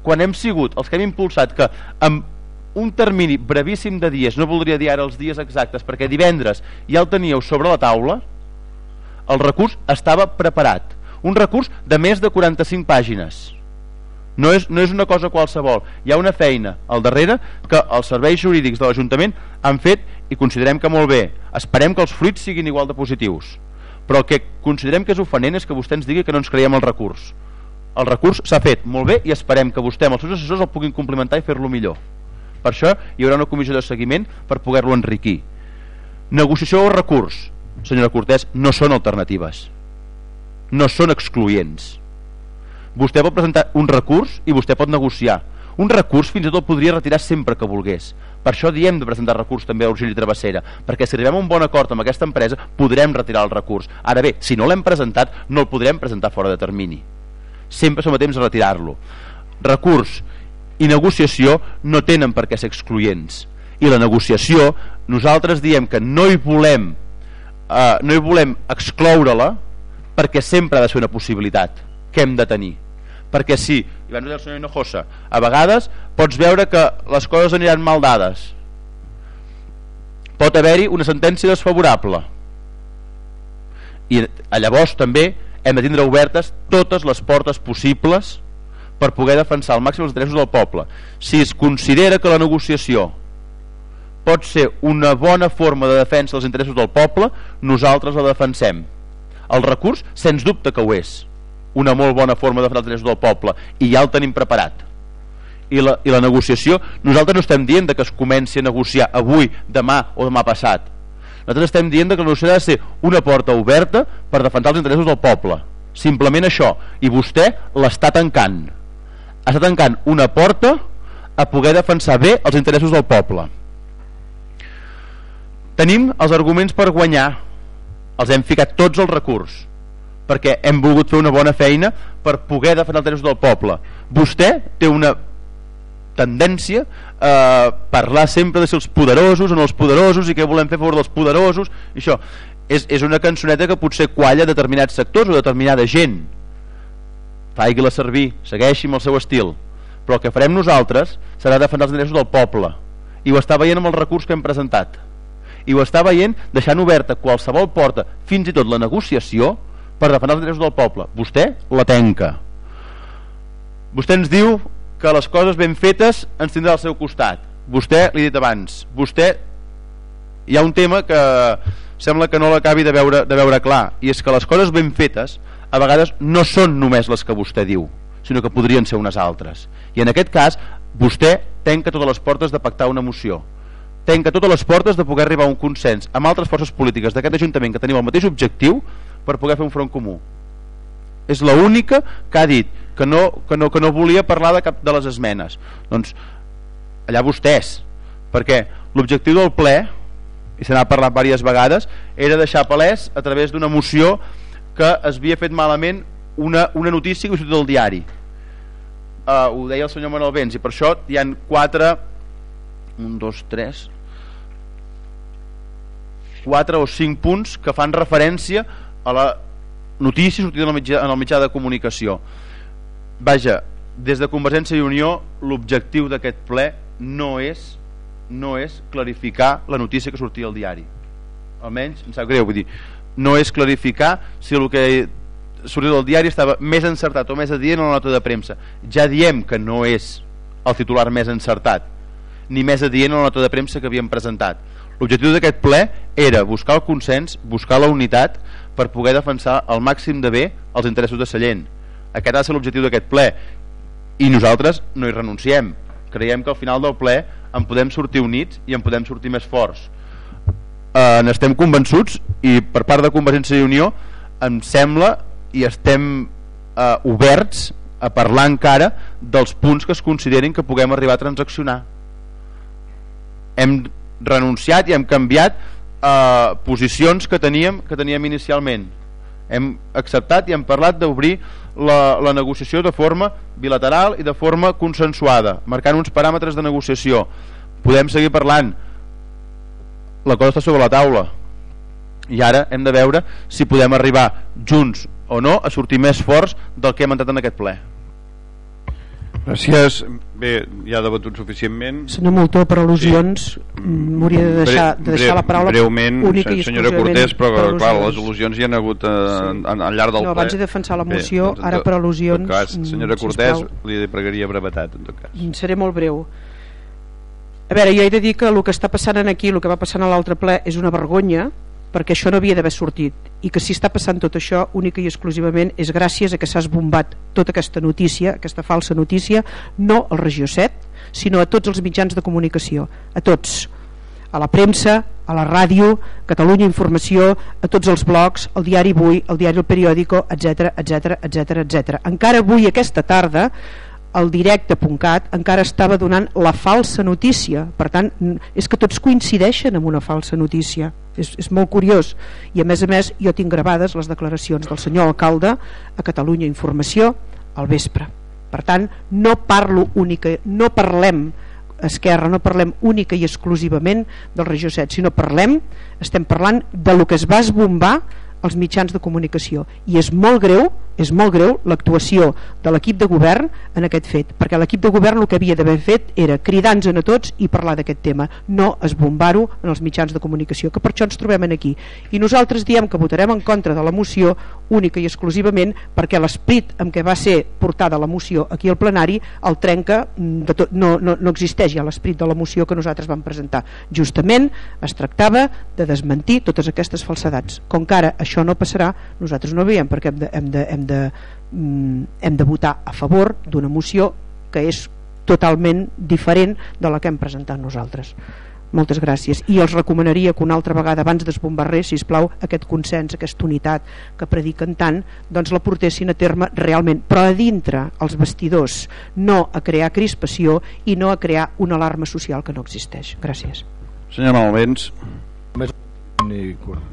Quan hem sigut els que hem impulsat que amb un termini brevíssim de dies no voldria dir ara els dies exactes perquè divendres ja el teníeu sobre la taula el recurs estava preparat. Un recurs de més de 45 pàgines no és, no és una cosa qualsevol. Hi ha una feina al darrere que els serveis jurídics de l'Ajuntament han fet i considerem que molt bé. Esperem que els fruits siguin igual de positius. Però el que considerem que és ofenent és que vostè ens digui que no ens creiem el recurs. El recurs s'ha fet molt bé i esperem que vostè amb els seus assessors el puguin complementar i fer-lo millor. Per això hi haurà una comissió de seguiment per poder-lo enriquir. Negociació o recurs senyora Cortés no són alternatives. No són excloents vostè pot presentar un recurs i vostè pot negociar. Un recurs fins i tot podria retirar sempre que volgués. Per això diem de presentar recurs també a Urgell i Travessera perquè si arribem a un bon acord amb aquesta empresa podrem retirar el recurs. Ara bé, si no l'hem presentat no el podrem presentar fora de termini. Sempre som a temps de retirar-lo. Recurs i negociació no tenen per què ser excloents. I la negociació nosaltres diem que no hi volem eh, no hi volem excloure-la perquè sempre ha de ser una possibilitat que hem de tenir perquè sí, i van dir el senyor Hinojosa a vegades pots veure que les coses aniran mal dades. Pot haver-hi una sentència desfavorable. I llavors també hem de tindre obertes totes les portes possibles per poder defensar al màxim els interessos del poble. Si es considera que la negociació pot ser una bona forma de defensa dels interessos del poble nosaltres la defensem. El recurs sens dubte que ho és una molt bona forma de els interessos del poble i ja el tenim preparat. I la, i la negociació nosaltres no estem dient que es comenci a negociar avui, demà o demà passat. Nosaltres estem dient que la negociació ha de ser una porta oberta per defensar els interessos del poble. Simplement això. I vostè l'està tancant. Està tancant una porta a poder defensar bé els interessos del poble. Tenim els arguments per guanyar. Els hem ficat tots al recurs perquè hem volgut fer una bona feina per poder defensar els interessos del poble. Vostè té una tendència a parlar sempre de si els poderosos o no els poderosos i què volem fer a favor dels poderosos i això. És, és una cançoneta que potser qualla determinats sectors o determinada gent. Faigui-la servir segueixi amb el seu estil. Però el que farem nosaltres serà defensar els interessos del poble. I ho està veient amb el recurs que hem presentat. I ho està veient deixant oberta qualsevol porta fins i tot la negociació per defensar els interessos del poble. Vostè la tenca. Vostè ens diu que les coses ben fetes ens tindrà al seu costat. Vostè, l'he dit abans vostè hi ha un tema que sembla que no l'acabi de, veure, de veure clar i és que les coses ben fetes a vegades no són només les que vostè diu sinó que podrien ser unes altres. I en aquest cas vostè tenca totes les portes de pactar una moció. Tenca totes les portes de poder arribar a un consens amb altres forces polítiques d'aquest Ajuntament que tenim el mateix objectiu per poder fer un front comú. És l'única que ha dit que no, que, no, que no volia parlar de cap de les esmenes. Doncs allà vostès. Perquè l'objectiu del ple i se n'ha parlat diverses vegades era deixar palès a través d'una moció que es havia fet malament una, una notícia que del diari. Uh, ho deia el senyor Manuel Benz i per això hi han quatre un, dos, tres quatre o cinc punts que fan referència a la notícia sortida en el mitjà, en el mitjà de comunicació. Vaja, des de Convergència i Unió l'objectiu d'aquest ple no és no és clarificar la notícia que sortia al diari. Almenys, em sap greu vull dir, no és clarificar si el que sortia del diari estava més encertat o més adient a la nota de premsa. Ja diem que no és el titular més encertat ni més adient a la nota de premsa que havíem presentat. L'objectiu d'aquest ple era buscar el consens, buscar la unitat per poder defensar al màxim de bé els interessos de Sallent. Aquest ha de ser l'objectiu d'aquest ple. I nosaltres no hi renunciem. Creiem que al final del ple en podem sortir units i en podem sortir més forts. Eh, n'estem convençuts i per part de Convergència i Unió em sembla i estem eh, oberts a parlar encara dels punts que es considerin que puguem arribar a transaccionar. Hem renunciat i hem canviat eh, posicions que teníem, que teníem inicialment. Hem acceptat i hem parlat d'obrir la, la negociació de forma bilateral i de forma consensuada marcant uns paràmetres de negociació. Podem seguir parlant. La cosa està sobre la taula. I ara hem de veure si podem arribar junts o no a sortir més forts del que hem entrat en aquest ple Gràcies. Bé, ja ha debatut suficientment. Senyor Moltó, per al·lusions sí. m'hauria de deixar, de deixar la paraula breument, única i senyora Cortés, però per clar, les al·lusions hi ha hagut eh, sí. al llarg del no, ple. abans de defensar la moció, Bé, doncs, ara per al·lusions... Cas, senyora Cortés, li pregaria brevetat, en tot cas. Mm, seré molt breu. A veure, jo he de dir que el que està passant aquí, el que va passar a l'altre ple, és una vergonya, perquè això no havia d'haver sortit. I que si està passant tot això única i exclusivament és gràcies a que s'ha esbombat tota aquesta notícia, aquesta falsa notícia no al Regió 7 sinó a tots els mitjans de comunicació. A tots, a la premsa a la ràdio, Catalunya Informació a tots els blogs, el diari Avui el diari El Periòdico, etc etc etc etc. Encara avui aquesta tarda el directe.cat encara estava donant la falsa notícia. Per tant és que tots coincideixen amb una falsa notícia és, és molt curiós. I a més a més jo tinc gravades les declaracions del senyor alcalde a Catalunya Informació al vespre. Per tant no parlo única no parlem Esquerra no parlem única i exclusivament del Regió 7 sinó parlem estem parlant de lo que es va esbombar als mitjans de comunicació. I és molt greu és molt greu l'actuació de l'equip de govern en aquest fet, perquè l'equip de govern el que havia d'haver fet era cridar-nos a tots i parlar d'aquest tema, no esbombar-ho en els mitjans de comunicació, que per això ens trobem aquí. I nosaltres diem que votarem en contra de la moció única i exclusivament perquè l'esperit amb què va ser portada la moció aquí al plenari el trenca, de tot, no, no, no existeix ja l'esperit de la moció que nosaltres vam presentar. Justament es tractava de desmentir totes aquestes falsedats. Com que ara això no passarà, nosaltres no veiem perquè hem de, hem de, hem de, mm, hem de votar a favor d'una moció que és totalment diferent de la que hem presentat nosaltres. Moltes gràcies. I els recomanaria que una altra vegada abans d'esbombar res, sisplau, aquest consens aquesta unitat que prediquen tant doncs la portessin a terme realment però a dintre els vestidors no a crear crispació i no a crear una alarma social que no existeix. Gràcies. Senyor Malvens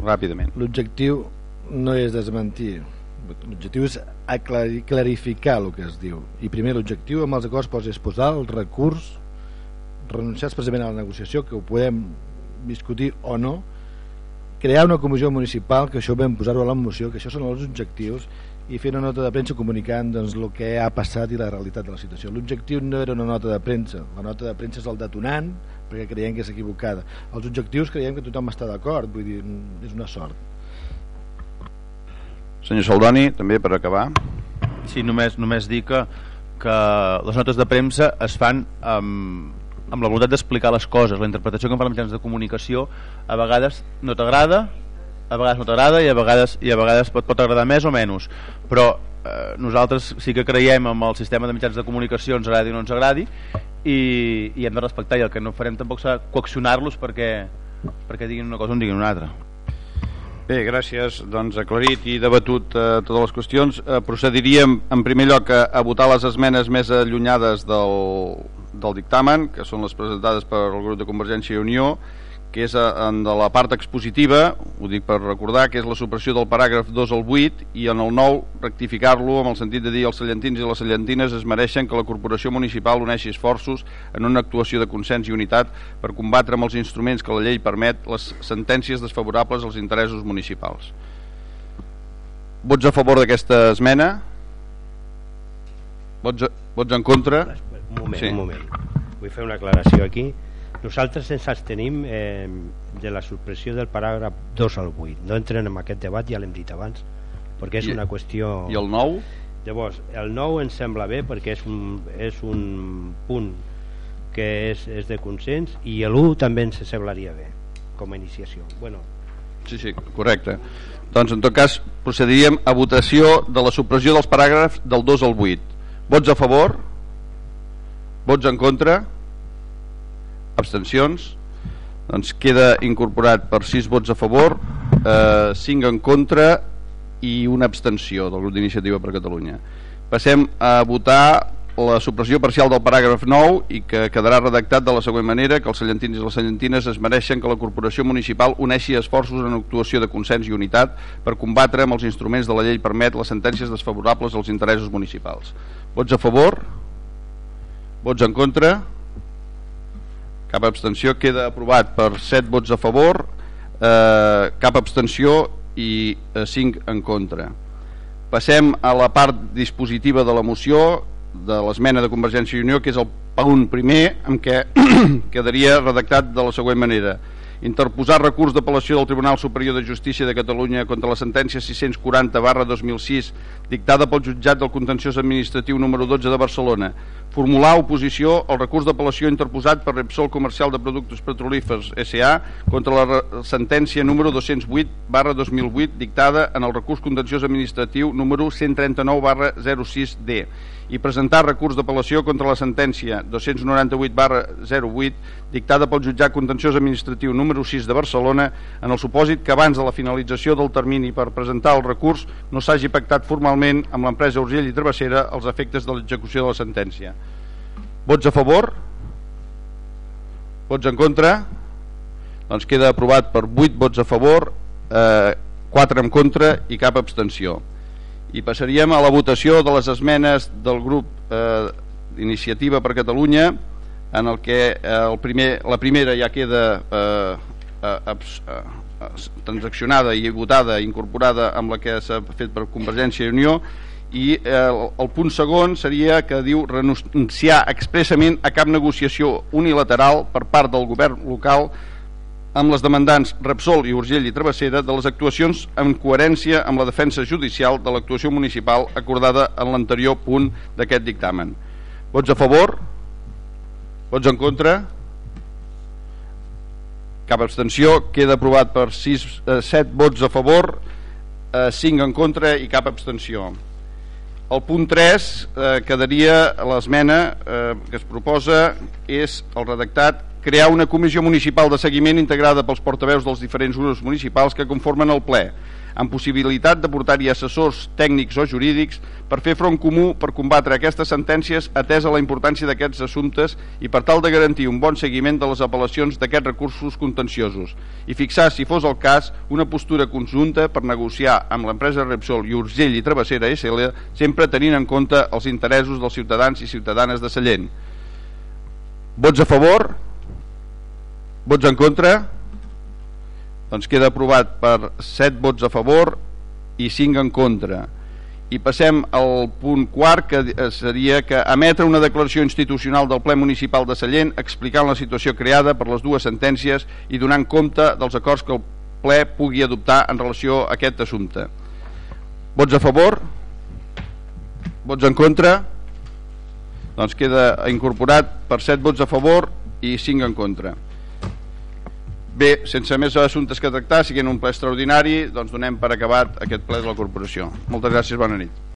ràpidament. L'objectiu no és desmentir l'objectiu és aclarir, clarificar el que es diu. I primer l'objectiu amb els acords posa és posar el recurs renunciar expressament a la negociació que ho podem discutir o no crear una comissió municipal que això vam posar-ho a la moció que això són els objectius i fer una nota de premsa comunicant doncs, el que ha passat i la realitat de la situació. L'objectiu no era una nota de premsa. La nota de premsa és el detonant perquè creiem que és equivocada. Els objectius creiem que tothom està d'acord vull dir, és una sort Senyor Saldoni, també per acabar. Sí, només, només dir que, que les notes de premsa es fan amb, amb la voluntat d'explicar les coses. La interpretació que fan els mitjans de comunicació a vegades no t'agrada, a vegades no t'agrada i a vegades i a vegades pot, pot agradar més o menys. Però eh, nosaltres sí que creiem en el sistema de mitjans de comunicació, ens agradi o no ens agradi, i, i hem de respectar i el que no farem tampoc serà coaccionar-los perquè, perquè diguin una cosa o en diguin una altra. Bé, gràcies. Doncs aclarit i debatut eh, totes les qüestions. Eh, procediríem en primer lloc a, a votar les esmenes més allunyades del, del dictamen, que són les presentades per el grup de Convergència i Unió, que és en de la part expositiva, ho dic per recordar, que és la supressió del paràgraf 2 al 8 i en el 9 rectificar-lo amb el sentit de dir els cellentins i les cellentines es mereixen que la corporació municipal uneixi esforços en una actuació de consens i unitat per combatre amb els instruments que la llei permet les sentències desfavorables als interessos municipals. Vots a favor d'aquesta esmena? Vots, a, vots en contra? Un moment, sí. un moment. Vull fer una aclaració aquí nosaltres ens abstenim eh, de la supressió del paràgraf 2 al 8. No entren en aquest debat, ja l'hem dit abans, perquè és I, una qüestió... I el 9? Llavors, el 9 ens sembla bé perquè és un, és un punt que és, és de consens i l'1 també ens semblaria bé com a iniciació. Bueno. Sí, sí, correcte. Doncs en tot cas procediríem a votació de la supressió dels paràgrafs del 2 al 8. Vots a favor? Vots en contra? Abstencions doncs queda incorporat per 6 vots a favor eh, 5 en contra i una abstenció del grup d'iniciativa per Catalunya passem a votar la supressió parcial del paràgraf 9 i que quedarà redactat de la següent manera que els cellentins i les cellentines es mereixen que la corporació municipal uneixi esforços en actuació de consens i unitat per combatre amb els instruments de la llei permet les sentències desfavorables als interessos municipals. Vots a favor? Vots en contra? Cap abstenció. Queda aprovat per 7 vots a favor eh, cap abstenció i eh, 5 en contra. Passem a la part dispositiva de la moció de l'esmena de Convergència i Unió que és el punt primer amb què quedaria redactat de la següent manera. Interposar recurs d'apel·lació del Tribunal Superior de Justícia de Catalunya contra la sentència 640 barra 2006 dictada pel jutjat del contenciós administratiu número 12 de Barcelona formular oposició al recurs d'apel·lació interposat per Repsol Comercial de Productes Petrolífers S.A. contra la sentència número 208 barra 2008 dictada en el recurs contenciós administratiu número 139 barra 06D i presentar recurs d'apel·lació contra la sentència 298 barra 08 dictada pel jutjat contenciós administratiu número 6 de Barcelona en el supòsit que abans de la finalització del termini per presentar el recurs no s'hagi pactat formalment amb l'empresa Urgell i Travessera els efectes de l'execució de la sentència. Vots a favor? Vots en contra? Doncs queda aprovat per 8 vots a favor, eh, 4 en contra i cap abstenció i passaríem a la votació de les esmenes del grup eh, Iniciativa per Catalunya en el que eh, el primer, la primera ja queda eh, eh, eh, transaccionada i votada, incorporada amb la que s'ha fet per Convergència i Unió i eh, el, el punt segon seria que diu renunciar expressament a cap negociació unilateral per part del govern local amb les demandants Repsol i Urgell i Travessera de les actuacions en coherència amb la defensa judicial de l'actuació municipal acordada en l'anterior punt d'aquest dictamen. Vots a favor? Vots en contra? Cap abstenció. Queda aprovat per 6, eh, 7 vots a favor, eh, 5 en contra i cap abstenció. El punt 3 eh, quedaria l'esmena eh, que es proposa és el redactat crear una comissió municipal de seguiment integrada pels portaveus dels diferents grups municipals que conformen el ple, amb possibilitat de portar-hi assessors tècnics o jurídics per fer front comú per combatre aquestes sentències atesa la importància d'aquests assumptes i per tal de garantir un bon seguiment de les apel·lacions d'aquests recursos contenciosos i fixar, si fos el cas, una postura conjunta per negociar amb l'empresa Repsol i Urgell i Travessera SL sempre tenint en compte els interessos dels ciutadans i ciutadanes de Sallent. Vots a favor? Vots en contra? Doncs queda aprovat per 7 vots a favor i 5 en contra. I passem al punt quart, que seria que emetre una declaració institucional del ple municipal de Sallent explicant la situació creada per les dues sentències i donant compte dels acords que el ple pugui adoptar en relació a aquest assumpte. Vots a favor? Vots en contra? Doncs queda incorporat per 7 vots a favor i 5 en contra. Bé, sense més assumptes que tractar, siguent un ple extraordinari, doncs donem per acabat aquest ple de la corporació. Moltes gràcies, bona nit.